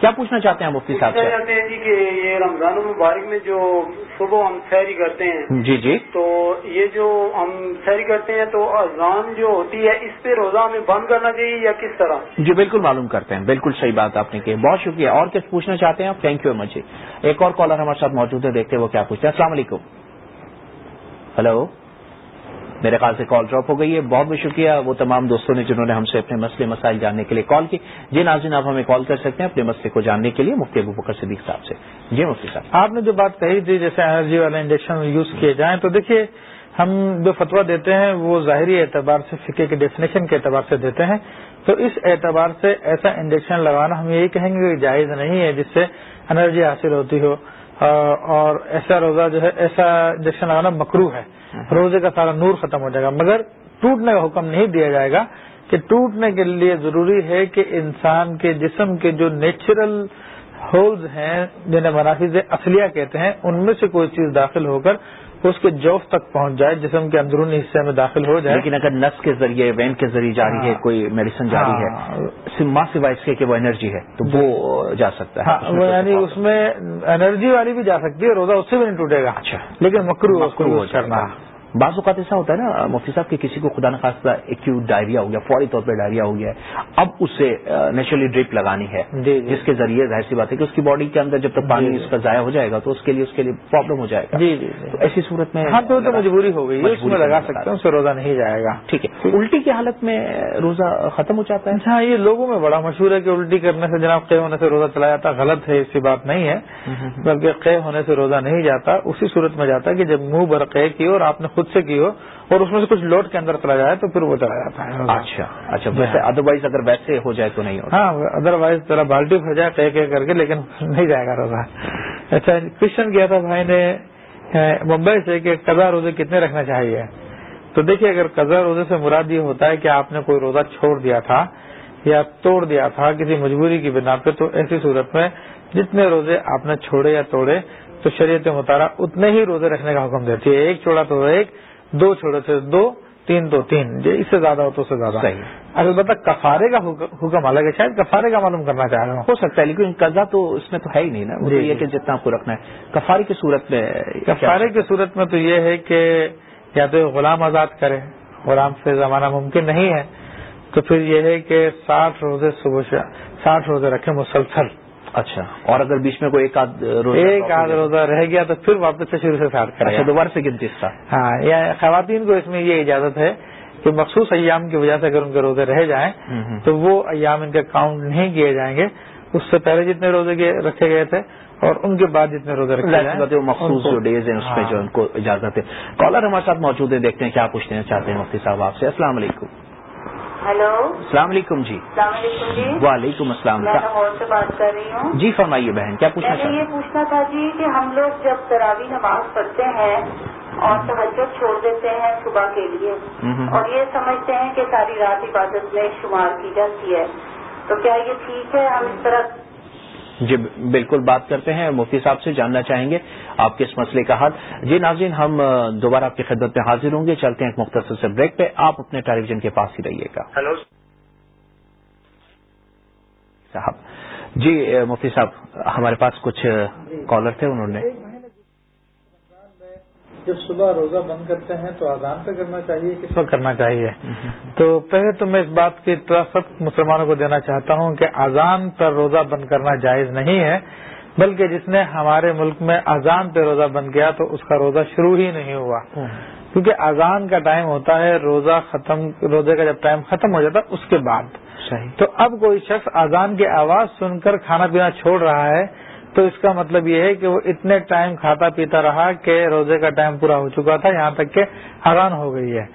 کیا پوچھنا چاہتے ہیں مفتی صاحب سے؟ چاہتے ہیں جی کہ یہ رمضان المبارک میں جو صبح ہم سیری کرتے ہیں جی جی۔ تو یہ جو ہم سیری کرتے ہیں تو اذان جو ہوتی ہے اس پہ روزہ ہمیں بند کرنا چاہیے یا کس طرح؟ جی بالکل معلوم کرتے ہیں۔ بالکل صحیح بات آپ نے کی۔ بہت شکریہ۔ اور کچھ پوچھنا چاہتے ہیں آپ؟ تھینک یو مچ ایک اور کالر ہمارے ساتھ موجود ہے دیکھتے وہ کیا پوچھتے ہیں۔ السلام علیکم۔ ہلو میرے خیال سے کال ڈراپ ہو گئی ہے۔ بہت بہت شکریہ وہ تمام دوستوں نے جنہوں نے ہم سے اپنے مسئلے مسائل جاننے کے لیے کال کی۔ جی ناظرین، آپ ہمیں کال کر سکتے ہیں اپنے مسئلے کو جاننے کے لیے مفتی ابو بکر صدیق صاحب سے۔ جی مفتی صاحب۔ آپ نے جو بات کہی تھی جیسے انرجی والے انجیکشن یوز کیے جائیں، تو دیکھیے، ہم جو فتویٰ دیتے ہیں، وہ ظاہری اعتبار سے فقے کے ڈیفینیشن کے اعتبار سے دیتے ہیں۔ تو اس اعتبار سے ایسا انجیکشن لگانا ہم یہی کہیں گے کہ جائز نہیں ہے جس سے انرجی حاصل ہوتی ہو۔ اور ایسا روزہ جو ہے ایسا انجیکشن لگانا مکرو ہے۔ روزے کا سارا نور ختم ہو جائے گا۔ مگر ٹوٹنے کا حکم نہیں دیا جائے گا کہ ٹوٹنے کے لیے ضروری ہے کہ انسان کے جسم کے جو نیچرل ہولز ہیں جنہیں منافذ اصلیہ کہتے ہیں ان میں سے کوئی چیز داخل ہو کر اس کے جوف تک پہنچ جائے جسم کے اندرونی حصے میں داخل ہو جائے۔ لیکن اگر نس کے ذریعے وین کے ذریعے جاری ہے کوئی میڈیسن جاری ہے ماں سوائے اس کے کہ وہ انرجی ہے تو وہ جا سکتا ہے۔ وہ یعنی اس میں انرجی والی بھی جا سکتی ہے روزہ اس سے بھی نہیں ٹوٹے گا۔ اچھا۔ لیکن مکرو کرنا۔ بعض اوقات ایسا ہوتا ہے نا مفتی صاحب کہ کسی کو خدا نخواستہ ایکوٹ ڈائریا ہو گیا فوری طور پہ ڈائریا ہو گیا ہے اب اسے نیچرلی ڈرپ لگانی ہے جس کے ذریعے ظاہر سی بات ہے کہ اس کی باڈی کے اندر جب تک پانی اس کا ضائع ہو جائے گا تو اس کے لیے اس کے لیے پرابلم ہو جائے گا۔ جی جی ایسی صورت میں ہاں تو مجبوری ہو گئی اس میں لگا سکتے ہیں اس سے روزہ نہیں جائے گا۔ ٹھیک ہے۔ الٹی کی حالت میں روزہ ختم ہو جاتا ہے؟ ہاں یہ لوگوں میں بڑا مشہور ہے کہ الٹی کرنے سے جناب قے ہونے سے روزہ چلا جاتا غلط ہے ایسی بات نہیں ہے۔ بلکہ قے ہونے سے روزہ نہیں جاتا اسی صورت میں جاتا ہے کہ جب منہ برقے کی اور آپ نے خود سے کی ہو اور اس میں سے کچھ لوٹ کے اندر چلا جائے تو پھر وہ چلا جاتا ہے۔ اچھا اچھا ویسے ادروائز اگر ویسے ہو جائے تو نہیں ہوتا ہاں ادر وائز ذرا بالٹی ہو جائے کہہ کر کے لیکن نہیں جائے گا روزہ۔ اچھا کوشچن کیا تھا بھائی نے؟ ممبئی سے کہ قزا روزے کتنے رکھنا چاہیے؟ تو دیکھیے اگر قزا روزے سے مراد یہ ہوتا ہے کہ آپ نے کوئی روزہ چھوڑ دیا تھا یا توڑ دیا تھا کسی مجبوری کی بنا پہ تو ایسی صورت میں جتنے روزے آپ نے چھوڑے یا توڑے تو شریعت مطالعہ اتنے ہی روزے رکھنے کا حکم دیتی ہے۔ ایک چھوڑا تو ایک دو چھوڑے تھے دو تین تو تین۔ اس سے زیادہ ہو تو اس سے زیادہ۔ صحیح۔ البتہ کفارے کا حکم الگ ہے۔ شاید کفارے کا معلوم کرنا چاہ رہا ہوں۔ ہو سکتا ہے لیکن قزا تو اس میں تو ہے ہی نہیں نا۔ وہ یہ کہ جتنا آپ کو رکھنا ہے۔ کفارے کی صورت میں کفارے کی صورت میں تو یہ ہے کہ یا تو غلام آزاد کرے۔ غلام سے زمانہ ممکن نہیں ہے۔ تو پھر یہ ہے کہ ساٹھ روزے صبح ساٹھ روزے رکھے مسلسل۔ اچھا اور اگر بیچ میں کوئی ایک آدھ روزہ ایک آدھ روزہ رہ گیا تو پھر واپس سے شروع سے اسٹارٹ کرے اچھا دوبارہ سے گنتی ہاں یا خواتین کو اس میں یہ اجازت ہے کہ مخصوص ایام کی وجہ سے اگر ان کے روزے رہ جائیں تو وہ ایام ان کے کاؤنٹ نہیں کیے جائیں گے۔ اس سے پہلے جتنے روزے رکھے گئے تھے اور ان کے بعد جتنے روزے رکھے مخصوص جو ڈیز ہیں اس میں جو ان کو اجازت ہے۔ کالر ہمارے ساتھ موجود ہے دیکھتے ہیں کیا پوچھنا چاہتے ہیں مفتی صاحب آپ سے۔ السلام علیکم۔ ہلو؟ السلام علیکم جی۔ السلام علیکم جی۔ وعلیکم السلام۔ میں لاہور سے بات کر رہی ہوں۔ جی فرمائیے بہن کیا پوچھنا میں نے یہ پوچھنا تھا جی کہ ہم لوگ جب تراوی نماز پڑھتے ہیں اور تہجد چھوڑ دیتے ہیں صبح کے لیے اور یہ سمجھتے ہیں کہ ساری رات عبادت میں شمار کی جاتی ہے تو کیا یہ ٹھیک ہے؟ ہم اس طرح جی بالکل بات کرتے ہیں۔ مفتی صاحب سے جاننا چاہیں گے آپ کے اس مسئلے کا حل۔ جی ناظرین ہم دوبارہ آپ کی خدمت میں حاضر ہوں گے۔ چلتے ہیں ایک مختصر سے بریک پہ۔ آپ اپنے ٹیلی ویژن کے پاس ہی رہیے گا۔ ہلو۔ صاحب جی مفتی صاحب ہمارے پاس کچھ کالر تھے انہوں نے۔ جب صبح روزہ بند کرتے ہیں تو اذان پہ کرنا چاہیے کس وقت کرنا چاہیے۔ تو پہلے تو میں اس بات کی اطلاع سب مسلمانوں کو دینا چاہتا ہوں کہ اذان پر روزہ بند کرنا جائز نہیں ہے بلکہ جس نے ہمارے ملک میں اذان پہ روزہ بند کیا تو اس کا روزہ شروع ہی نہیں ہوا۔ کیونکہ اذان کا ٹائم ہوتا ہے روزہ ختم روزے کا جب ٹائم ختم ہو جاتا ہے اس کے بعد۔ تو اب کوئی شخص اذان کی آواز سن کر کھانا پینا چھوڑ رہا ہے تو اس کا مطلب یہ ہے کہ وہ اتنے ٹائم کھاتا پیتا رہا کہ روزے کا ٹائم پورا ہو چکا تھا یہاں تک کہ اذان ہو گئی ہے۔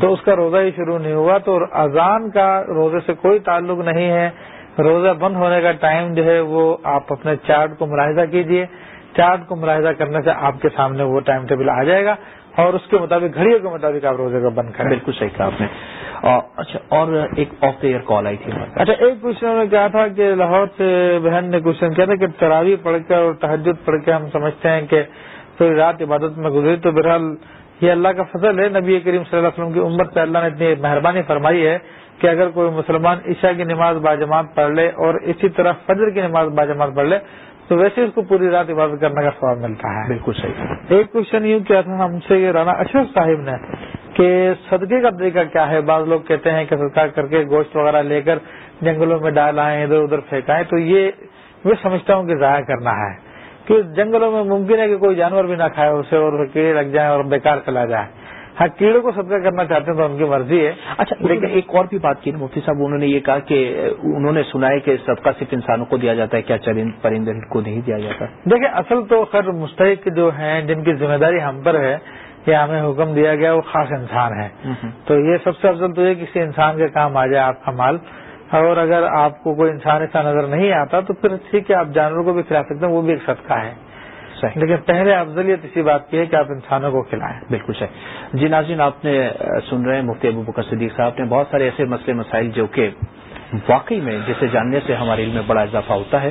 تو اس کا روزہ ہی شروع نہیں ہوا۔ تو اذان کا روزے سے کوئی تعلق نہیں ہے۔ روزہ بند ہونے کا ٹائم جو ہے وہ آپ اپنے چارٹ کو ملاحظہ کیجیے۔ چارٹ کو ملاحظہ کرنے سے آپ کے سامنے وہ ٹائم ٹیبل آ جائے گا اور اس کے مطابق گھڑیوں کے مطابق آپ روزے کو بند کریں۔ بالکل صحیح کہا آپ نے۔ اچھا اور ایک آف دا ایئر کال آئی تھی اچھا ایک کوشچن میں کیا تھا کہ لاہور سے بہن نے کوشچن کیا تھا کہ تراوی پڑھ کر اور تحجد پڑھ کے ہم سمجھتے ہیں کہ پوری رات عبادت میں گزری تو بہرحال یہ اللہ کا فضل ہے۔ نبی کریم صلی اللہ علیہ وسلم کی امت سے اللہ نے اتنی مہربانی فرمائی ہے کہ اگر کوئی مسلمان عشاء کی نماز باجماعت پڑھ لے اور اسی طرح فجر کی نماز باجماعت پڑھ لے تو ویسے اس کو پوری رات عبادت کرنے کا سواب ملتا ہے۔ بالکل صحیح۔ ایک کوشچن یوں کیا تھا ہم سے یہ رانا اشرف صاحب نے کہ صدقے کا طریقہ کیا ہے؟ بعض لوگ کہتے ہیں کہ صدقہ کر کے گوشت وغیرہ لے کر جنگلوں میں ڈال آئیں ادھر ادھر پھینکائیں تو یہ میں سمجھتا ہوں کہ ضائع کرنا ہے۔ کہ جنگلوں میں ممکن ہے کہ کوئی جانور بھی نہ کھائے اسے اور کیڑے لگ جائیں اور بیکار چلا جائے۔ ہاں کیڑوں کو صدقہ کرنا چاہتے ہیں تو ان کی مرضی ہے۔ اچھا لیکن ایک اور بھی بات کی مفتی صاحب انہوں نے یہ کہا کہ انہوں نے سنا ہے کہ صدقہ صرف انسانوں کو دیا جاتا ہے کیا چرند پرندے کو نہیں دیا جاتا؟ دیکھیں اصل تو خیر مستحق جو ہیں جن کی ذمہ داری ہم پر ہے یا ہمیں حکم دیا گیا وہ خاص انسان ہے تو یہ سب سے افضل تو یہ کسی انسان کے کام آ جائے آپ کا مال۔ اور اگر آپ کو کوئی انسان ایسا نظر نہیں آتا تو پھر ٹھیک ہے آپ جانوروں کو بھی کھلا سکتے ہیں وہ بھی ایک صدقہ ہے۔ لیکن پہلے افضلیت اسی بات کی ہے کہ آپ انسانوں کو کھلائیں. بالکل صحیح. جی ناظرین آپ نے سن رہے ہیں مفتی ابو بکر صدیق صاحب نے بہت سارے ایسے مسئلے مسائل جو کہ واقعی میں جسے جاننے سے ہمارے علم میں بڑا اضافہ ہوتا ہے.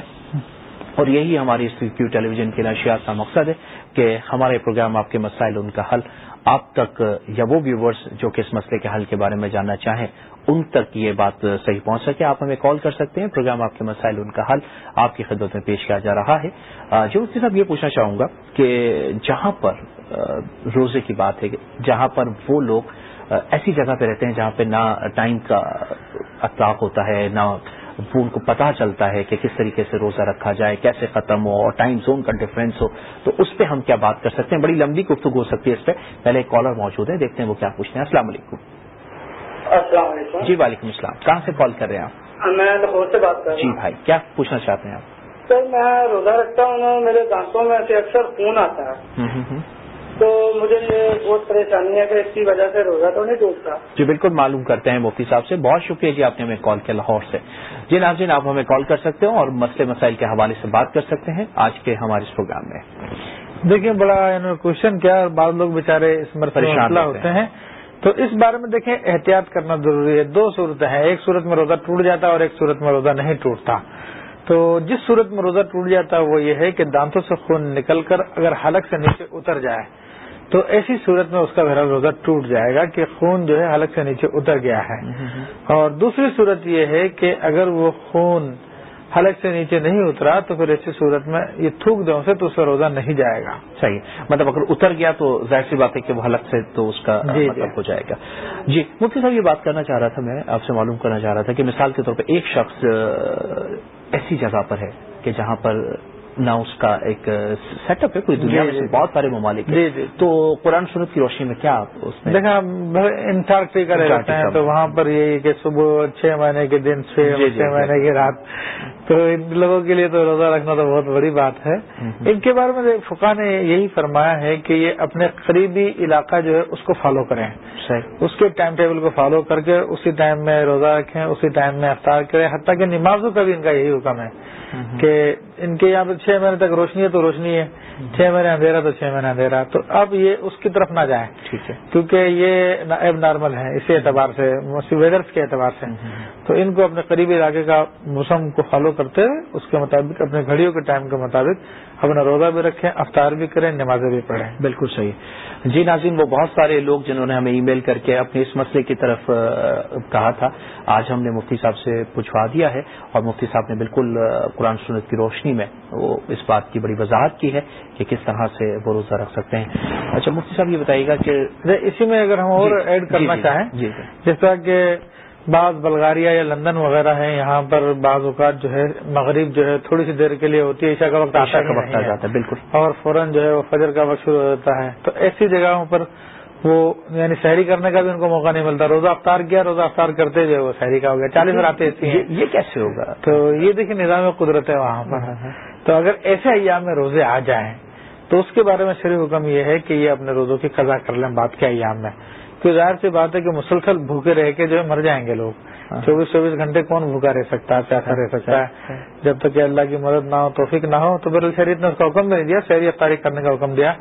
اور یہی ہماری اس کیو ٹیلی ویژن کی نشیات کا مقصد ہے کہ ہمارے پروگرام آپ کے مسائل ان کا حل آپ تک یا وہ ویورز جو کہ اس مسئلے کے حل کے بارے میں جاننا چاہیں ان تک یہ بات صحیح پہنچ سکے، آپ ہمیں کال کر سکتے ہیں۔ پروگرام آپ کے مسائل، ان کا حل آپ کی خدمت میں پیش کیا جا رہا ہے۔ جو اس کے ساتھ یہ پوچھنا چاہوں گا کہ جہاں پر روزے کی بات ہے جہاں پر وہ لوگ ایسی جگہ پہ رہتے ہیں جہاں پہ نہ ٹائم کا اطلاق ہوتا ہے، نہ وہ ان کو پتا چلتا ہے کہ کس طریقے سے روزہ رکھا جائے، کیسے ختم ہو اور ٹائم زون کا ڈفرینس ہو۔ تو اس پہ ہم کیا بات کر سکتے ہیں؟ بڑی لمبی گفتگو ہو سکتی ہے اس پہ۔ پہلے ایک کالر موجود ہے، دیکھتے ہیں وہ کیا پوچھتے ہیں۔ السلام علیکم۔ السلام علیکم۔ جی وعلیکم السلام۔ کہاں سے کال کر رہے ہیں آپ؟ میں لاہور سے بات کر رہا جی بھائی کیا پوچھنا چاہتے ہیں آپ؟ سر میں روزہ رکھتا ہوں میرے دانتوں میں سے اکثر خون آتا ہے۔ تو مجھے یہ بہت پریشانی ہے کہ اس کی وجہ سے روزہ تو نہیں ٹوٹتا۔ جی بالکل معلوم کرتے ہیں مفتی صاحب سے۔ بہت شکریہ جی آپ نے ہمیں کال کیا لاہور سے۔ جی ناظرین آپ ہمیں کال کر سکتے ہو اور مسئلے مسائل کے حوالے سے بات کر سکتے ہیں آج کے ہمارے اس پروگرام میں۔ دیکھیں بڑا کوشچن کیا بعض لوگ بےچارے اس میں پریشان ہوتے ہیں۔ تو اس بارے میں دیکھیں احتیاط کرنا ضروری ہے۔ دو صورتیں ہیں۔ ایک صورت میں روزہ ٹوٹ جاتا ہے اور ایک صورت میں روزہ نہیں ٹوٹتا۔ تو جس صورت میں روزہ ٹوٹ جاتا ہے وہ یہ ہے کہ دانتوں سے خون نکل کر اگر حلق سے نیچے اتر جائے تو ایسی صورت میں اس کا بہرحال روزہ ٹوٹ جائے گا کہ خون جو ہے حلق سے نیچے اتر گیا ہے۔ اور دوسری صورت یہ ہے کہ اگر وہ خون حلق سے نیچے نہیں اترا تو پھر ایسی صورت میں یہ تھوک دوں سے تو اس کا روزہ نہیں جائے گا۔ صحیح۔ مطلب اگر اتر گیا تو ظاہر سی بات ہے کہ وہ حلق سے تو اس کا جی مطلب ہو جائے گا۔ جی مفتی صاحب یہ بات کرنا چاہ رہا تھا میں آپ سے معلوم کرنا چاہ رہا تھا کہ مثال کے طور پہ ایک شخص ایسی جگہ پر ہے کہ جہاں پر نہ اس کا ایک سیٹ اپ ہے کوئی دنیا میں بہت سارے ممالک جی جی۔ تو قرآن سنت کی روشنی میں کیا اس میں دیکھا انٹارکٹیکا رہتے ہیں تو وہاں پر یہی کہ صبح چھ مہینے کے دن چھ مہینے کی رات۔ تو ان لوگوں کے لیے تو روزہ رکھنا تو بہت بڑی بات ہے۔ ان کے بارے میں فقا نے یہی فرمایا ہے کہ یہ اپنے قریبی علاقہ جو ہے اس کو فالو کریں۔ اس کے ٹائم ٹیبل کو فالو کر کے اسی ٹائم میں روزہ رکھیں اسی ٹائم میں افطار کریں۔ حتیٰ کہ نمازوں کا بھی ان کا یہی حکم ہے کہ ان کے یہاں پہ چھ مہینے تک روشنی ہے تو روشنی ہے چھ مہینے اندھیرا تو چھ مہینے اندھیرا۔ تو اب یہ اس کی طرف نہ جائیں۔ ٹھیک ہے۔ کیونکہ یہ ایب نارمل ہے اسی اعتبار سے ویدرس کے اعتبار سے۔ تو ان کو اپنے قریبی علاقے کا موسم کو فالو کرتے ہوئے اس کے مطابق اپنے گھڑیوں کے ٹائم کے مطابق اپنا روزہ بھی رکھیں افطار بھی کریں نمازیں بھی پڑھیں بالکل صحیح جی ناظرین وہ بہت سارے لوگ جنہوں نے ہمیں ای میل کر کے اپنے اس مسئلے کی طرف کہا تھا آج ہم نے مفتی صاحب سے پوچھوا دیا ہے اور مفتی صاحب نے بالکل قرآن سنت کی روشنی میں وہ اس بات کی بڑی وضاحت کی ہے کہ کس طرح سے وہ روزہ رکھ سکتے ہیں اچھا مفتی صاحب یہ بتائیے گا کہ اسی میں اگر ہم اور ایڈ جی۔ کرنا جی، جی۔ چاہیں جس طرح کہ بعض بلغاریہ یا لندن وغیرہ ہیں یہاں پر بعض اوقات جو ہے مغرب جو ہے تھوڑی سی دیر کے لیے ہوتی ہے عشاء کا وقت آشا کا وقت آ جاتا ہے بالکل۔ اور فوراً جو ہے وہ فجر کا وقت شروع ہو جاتا ہے۔ تو ایسی جگہوں پر وہ یعنی سحری کرنے کا بھی ان کو موقع نہیں ملتا۔ روزہ افطار کیا روزہ افطار کرتے ہوئے وہ سحری کا ہو گیا۔ چالیس راتیں ایسی ہیں۔ یہ کیسے ہوگا؟ تو یہ دیکھیں نظام قدرت ہے وہاں پر۔ ہاں، ہاں۔ تو اگر ایسے ایام میں روزے آ جائیں تو اس کے بارے میں شریف حکم یہ ہے کہ یہ اپنے روزوں کی قضا کر لیں بات کے ایام میں۔ تو ظاہر سی بات ہے کہ مسلسل بھوکے رہ کے جو ہے مر جائیں گے لوگ۔ ہاں۔ چوبیس چوبیس گھنٹے کون بھوکا رہ سکتا ہے پیاسا رہ سکتا ہے۔ اچھا۔ جب تک کہ اللہ کی مدد نہ ہو توفیق نہ ہو تو پھر شریف نے اس کا حکم نہیں دیا شہری افطاری کرنے کا حکم دیا۔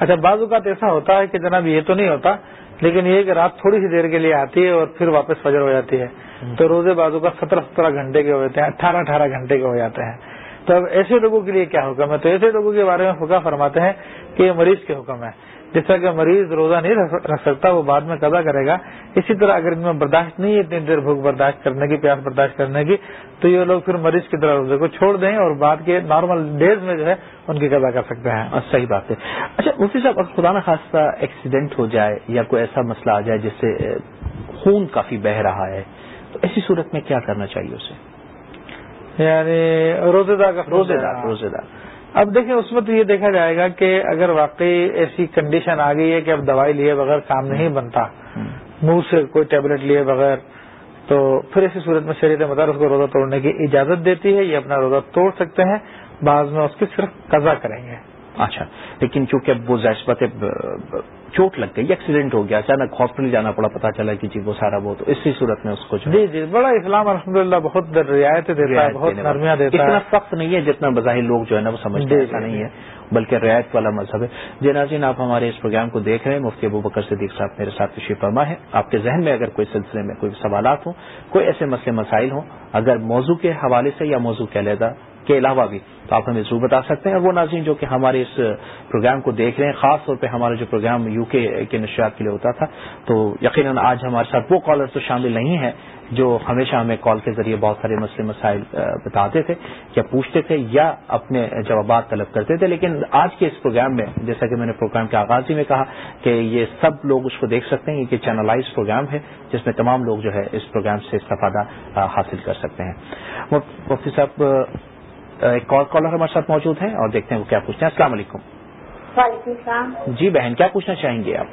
اچھا بعض اوقات ایسا ہوتا ہے کہ جناب یہ تو نہیں ہوتا لیکن یہ کہ رات تھوڑی سی دیر کے لیے آتی ہے اور پھر واپس فجر ہو جاتی ہے۔ تو روزے بازو کا سترہ سترہ گھنٹے کے ہو جاتے ہیں اٹھارہ اٹھارہ گھنٹے کے ہو جاتے ہیں۔ تو اب ایسے لوگوں کے لیے کیا حکم ہے؟ تو ایسے لوگوں کے بارے میں فکا فرماتے ہیں کہ یہ مریض کے حکم ہے۔ جس طرح کہ مریض روزہ نہیں رکھ سکتا وہ بعد میں قضا کرے گا۔ اسی طرح اگر ان میں برداشت نہیں ہے اتنی دیر بھوک برداشت کرنے کی پیاس برداشت کرنے کی تو یہ لوگ پھر مریض کی طرح روزے کو چھوڑ دیں اور بعد کے نارمل ڈیز میں جو ہے ان کی قضا کر سکتے ہیں۔ صحیح بات ہے۔ اچھا مفتی صاحب اگر خدا نخواستہ ایکسیڈنٹ ہو جائے یا کوئی ایسا مسئلہ آ جائے جس سے خون کافی بہ رہا ہے تو ایسی صورت میں کیا کرنا چاہیے اسے؟ یعنی روزے دار روزے دار روزے دار۔ اب دیکھیں اس میں تو یہ دیکھا جائے گا کہ اگر واقعی ایسی کنڈیشن آ گئی ہے کہ اب دوائی لیے بغیر کام نہیں بنتا منہ سے کوئی ٹیبلٹ لیے بغیر تو پھر ایسی صورت میں شریعت مدار اس کو روزہ توڑنے کی اجازت دیتی ہے یہ اپنا روزہ توڑ سکتے ہیں بعض میں اس کی صرف قضا کریں گے۔ اچھا لیکن چونکہ وہ ذائشبت چوٹ لگ گئی ایکسیڈنٹ ہو گیا اچانک ہاسپٹل جانا پڑا پتا چلا کہ جی وہ سارا وہ تو اسی صورت میں اس کو جی جی بڑا اسلام الحمد للہ بہت رعایت دیتا ہے بہت نرمیاں دیتا ہے۔ اتنا سخت نہیں ہے جتنا بظاہر لوگ جو ہے نا وہ سمجھتے ہیں جی، ایسا جی، نہیں ہے بلکہ رعایت والا مذہب ہے۔ جی ناظرین آپ ہمارے اس پروگرام کو دیکھ رہے ہیں مفتی ابو بکر صدیق صاحب میرے ساتھ تشریف فرما ہے آپ کے ذہن میں اگر کوئی سلسلے میں کوئی سوالات ہوں کوئی ایسے مسئلے مسائل ہوں اگر موضوع کے حوالے سے یا موضوع کے علیحدہ کے علاوہ بھی تو آپ ہمیں ضرور بتا سکتے ہیں۔ اور وہ ناظرین جو کہ ہمارے اس پروگرام کو دیکھ رہے ہیں، خاص طور پہ ہمارا جو پروگرام یو کے کے نشریات کے لیے ہوتا تھا، تو یقیناً آج ہمارے ساتھ وہ کالر تو شامل نہیں ہیں جو ہمیشہ ہمیں کال کے ذریعے بہت سارے مسئلے، مسائل بتاتے تھے یا پوچھتے تھے یا اپنے جوابات طلب کرتے تھے۔ لیکن آج کے اس پروگرام میں، جیسا کہ میں نے پروگرام کے آغاز ہی میں کہا کہ یہ سب لوگ اس کو دیکھ سکتے ہیں، یہ چینلائز پروگرام ہے جس میں تمام لوگ جو ہے اس پروگرام سے استفادہ حاصل کر سکتے ہیں۔ مفتی صاحب ایک اور کالر ہمارے ساتھ موجود ہیں اور دیکھتے ہیں وہ کیا پوچھتے ہیں۔ السلام علیکم۔ وعلیکم السلام۔ جی بہن کیا پوچھنا چاہیں گے آپ؟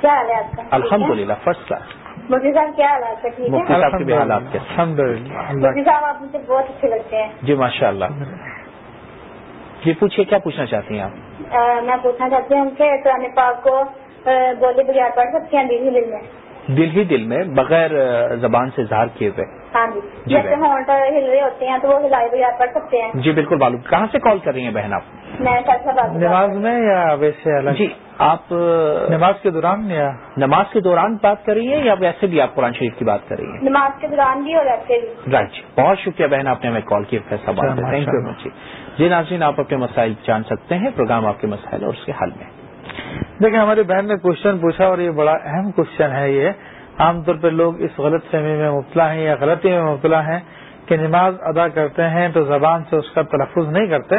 کیا حال ہے آپ کا؟ الحمد للہ فرسٹ کلاس مفتی صاحب کیا حالات مفتی صاحب کے بھی حالات الحمد للہ مفتی صاحب آپ مجھے بہت اچھے لگتے ہیں۔ جی ماشاء اللہ جی پوچھیے کیا پوچھنا چاہتی ہیں آپ؟ میں پوچھنا چاہتی ہوں کہ قرآن پاک کو بولے بغیر پڑھ سکتے ہیں دل ہی دل میں؟ دل ہی دل میں بغیر زبان سے اظہار کیے ہوئے۔ ہاں جی, جی جیسے ہونٹ ہل رہے ہوتے ہیں تو وہ بغیر پڑھ سکتے ہیں۔ جی بالکل معلوم کہاں سے کال کر رہی ہیں بہن آپ؟ میں نماز میں یا ویسے الگ؟ جی آپ نماز کے دوران یا؟ نماز کے دوران بات کر رہی ہیں یا ویسے بھی آپ قرآن شریف کی بات کر رہی ہیں؟ نماز کے دوران بھی اور ویسے بھی۔ رائٹ بہت شکریہ بہن آپ نے ہمیں کال کیا فیصلہ بات تھینک یو مچ جی ناظرین آپ اپنے مسائل جان سکتے ہیں پروگرام آپ کے مسائل اور اس کے حل میں۔ دیکھیں ہماری بہن نے کوشچن پوچھا اور یہ بڑا اہم کوشچن ہے یہ۔ عام طور پہ لوگ اس غلط فہمی میں مبتلا ہیں یا غلطی میں مبتلا ہیں کہ نماز ادا کرتے ہیں تو زبان سے اس کا تلفظ نہیں کرتے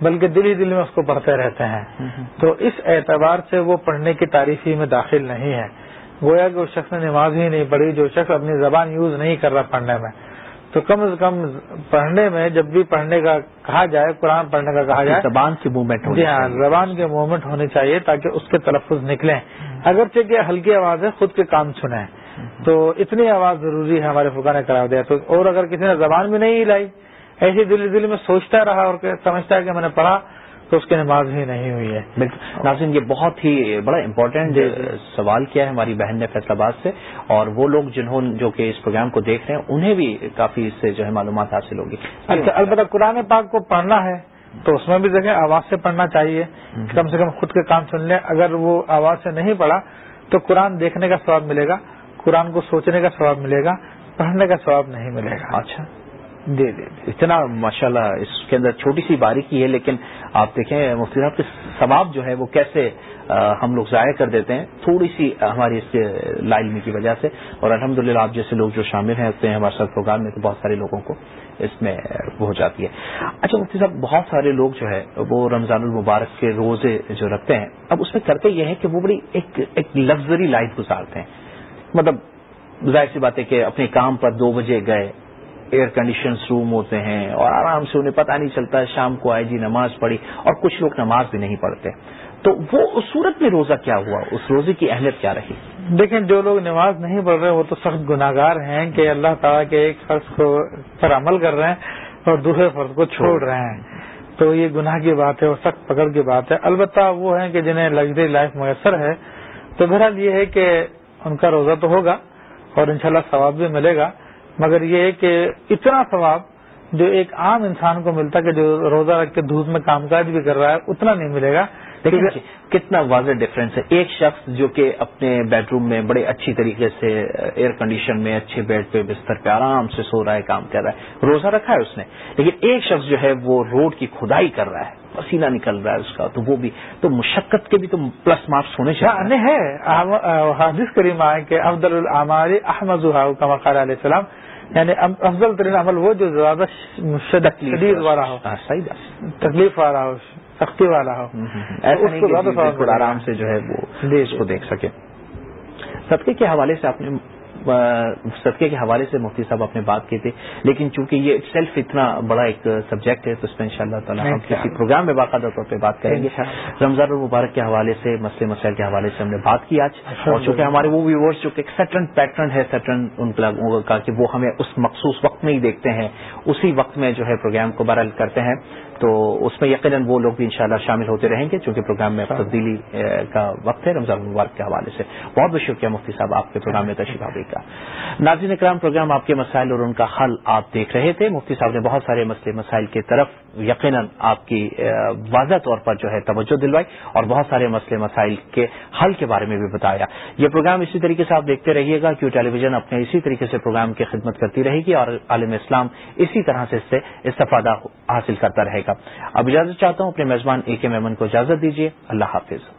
بلکہ دل ہی دل میں اس کو پڑھتے رہتے ہیں۔ تو اس اعتبار سے وہ پڑھنے کی تاریخی میں داخل نہیں ہے گویا کہ اس شخص نے نماز ہی نہیں پڑھی جو شخص اپنی زبان یوز نہیں کر رہا پڑھنے میں۔ تو کم از کم پڑھنے میں جب بھی پڑھنے کا کہا جائے قرآن پڑھنے کا کہا جائے زبان کی موومنٹ جی ہاں زبان کے موومنٹ ہونی چاہیے تاکہ اس کے تلفظ نکلیں۔ اگرچہ کہ ہلکی آواز ہے خود کے کام سنیں۔ تو اتنی آواز ضروری ہے ہمارے فکا نے کرا دیا۔ تو اور اگر کسی نے زبان بھی نہیں ہلائی ایسی دل دل میں سوچتا رہا اور سمجھتا ہے کہ میں نے پڑھا تو اس کی نماز ہی نہیں ہوئی ہے۔ ناظرین یہ بہت ہی بڑا امپورٹنٹ جی، جی۔ سوال کیا ہے ہماری بہن نے فیصلہ آباد سے اور وہ لوگ جنہوں جو کہ اس پروگرام کو دیکھ رہے ہیں انہیں بھی کافی اس سے جو ہے معلومات حاصل ہوگی۔ اچھا البتہ قرآن پاک کو پڑھنا ہے تو اس میں بھی دیکھیں آواز سے پڑھنا چاہیے۔ کم سے کم خود کے کام سن لیں۔ اگر وہ آواز سے نہیں پڑھا تو قرآن دیکھنے کا ثواب ملے گا قرآن کو سوچنے کا ثواب ملے گا پڑھنے کا ثواب نہیں ملے گا۔ اچھا۔ جی جی اتنا ماشاءاللہ اس کے اندر چھوٹی سی باریکی ہے لیکن آپ دیکھیں، مفتی صاحب کے ثواب جو ہے، وہ کیسے ہم لوگ ضائع کر دیتے ہیں؟ تھوڑی سی ہماری اس لا علمی کی وجہ سے۔ اور الحمدللہ، آپ جیسے لوگ جو شامل ہیں ہوتے ہیں ہمارے ساتھ پروگرام میں تو بہت سارے لوگوں کو اس میں ہو جاتی ہے۔ اچھا مفتی صاحب، بہت سارے لوگ جو ہے، وہ رمضان المبارک کے روزے جو رکھتے ہیں، اب اس میں کرتے یہ ہے کہ وہ بڑی ایک ایک لگژری لائف گزارتے ہیں۔ مطلب ظاہر سی بات ہے کہ اپنے کام پر دو بجے گئے ایئر کنڈیشن روم ہوتے ہیں اور آرام سے انہیں پتہ نہیں چلتا شام کو آئے جی نماز پڑھی اور کچھ لوگ نماز بھی نہیں پڑھتے۔ تو وہ اس صورت میں روزہ کیا ہوا؟ اس روزے کی اہمیت کیا رہی؟ دیکھیں، جو لوگ نماز نہیں پڑھ رہے، وہ تو سخت گناگار ہیں کہ اللہ تعالیٰ کے ایک فرض کو پر عمل کر رہے ہیں اور دوسرے فرض کو چھوڑ رہے ہیں۔ تو یہ گناہ کی بات ہے اور سخت پکڑ کی بات ہے۔ البتہ وہ ہیں کہ جنہیں لگژری لائف میسر ہے۔ تو بہرحال یہ ہے کہ ان کا روزہ تو ہوگا اور انشاءاللہ ثواب بھی ملے گا۔ مگر یہ ہے کہ اتنا ثواب جو ایک عام انسان کو ملتا کہ جو روزہ رکھ کے دھوپ میں کام کاج بھی کر رہا ہے اتنا نہیں ملے گا۔ لیکن کتنا واضح ڈفرینس ہے۔ ایک شخص جو کہ اپنے بیڈ روم میں بڑے اچھی طریقے سے ایئر کنڈیشن میں اچھے بیڈ پہ بستر پہ آرام سے سو رہا ہے کام کر رہا ہے۔ روزہ رکھا ہے اس نے۔ لیکن ایک شخص جو ہے وہ روڈ کی کھدائی کر رہا ہے پسینہ نکل رہا ہے اس کا تو وہ بھی تو مشقت کے بھی تو پلس مارکس ہونے چاہیے۔ ہے حادث کریم آئے کہ افضل العمال احمد کا مقار علیہ السلام یعنی افضل ترین عمل وہ جو زیادہ شدید والا ہو. ہاں، تکلیف والا ہو سختی والا ہو. ایسا آرام سے جو ہے وہ جی، اس کو دیکھ سکے۔ صدقے کے حوالے سے آپ نے صدقے کے حوالے سے مفتی صاحب آپ نے بات کی تھی لیکن چونکہ یہ سیلف اتنا بڑا ایک سبجیکٹ ہے تو اس میں ان شاء اللہ تعالیٰ ہم کسی پروگرام میں باقاعدہ طور پہ بات کریں گے۔ رمضان المبارک کے حوالے سے مسئلے مسائل کے حوالے سے ہم نے بات کی آج۔ اور چونکہ ہمارے وہ ویورس جو کہ سیٹرن پیٹرن ہے سیٹرن ان کا کہ وہ ہمیں اس مخصوص وقت میں ہی دیکھتے ہیں۔ اسی وقت میں جو ہے پروگرام کو برل کرتے ہیں۔ تو اس میں یقیناً وہ لوگ بھی انشاءاللہ شامل ہوتے رہیں گے چونکہ پروگرام میں تبدیلی کا وقت ہے رمضان المبارک کے حوالے سے۔ بہت بہت شکریہ مفتی صاحب آپ کے پروگرام میں تشریف آبی کا۔ ناظرین کرام پروگرام آپ کے مسائل اور ان کا حل آپ دیکھ رہے تھے۔ مفتی صاحب نے بہت سارے مسئلے مسائل کی طرف یقیناً آپ کی واضح طور پر جو ہے توجہ دلوائی اور بہت سارے مسئلے مسائل کے حل کے بارے میں بھی بتایا۔ یہ پروگرام اسی طریقے سے آپ دیکھتے رہیے گا کیوں ٹیلی ویژن اپنے اسی طریقے سے پروگرام کی خدمت کرتی رہے گی اور عالم اسلام اسی طرح سے اس سے استفادہ حاصل کرتا رہے گا۔ اب اجازت چاہتا ہوں اپنے میزبان اے کے میمن کو اجازت دیجیے اللہ حافظ۔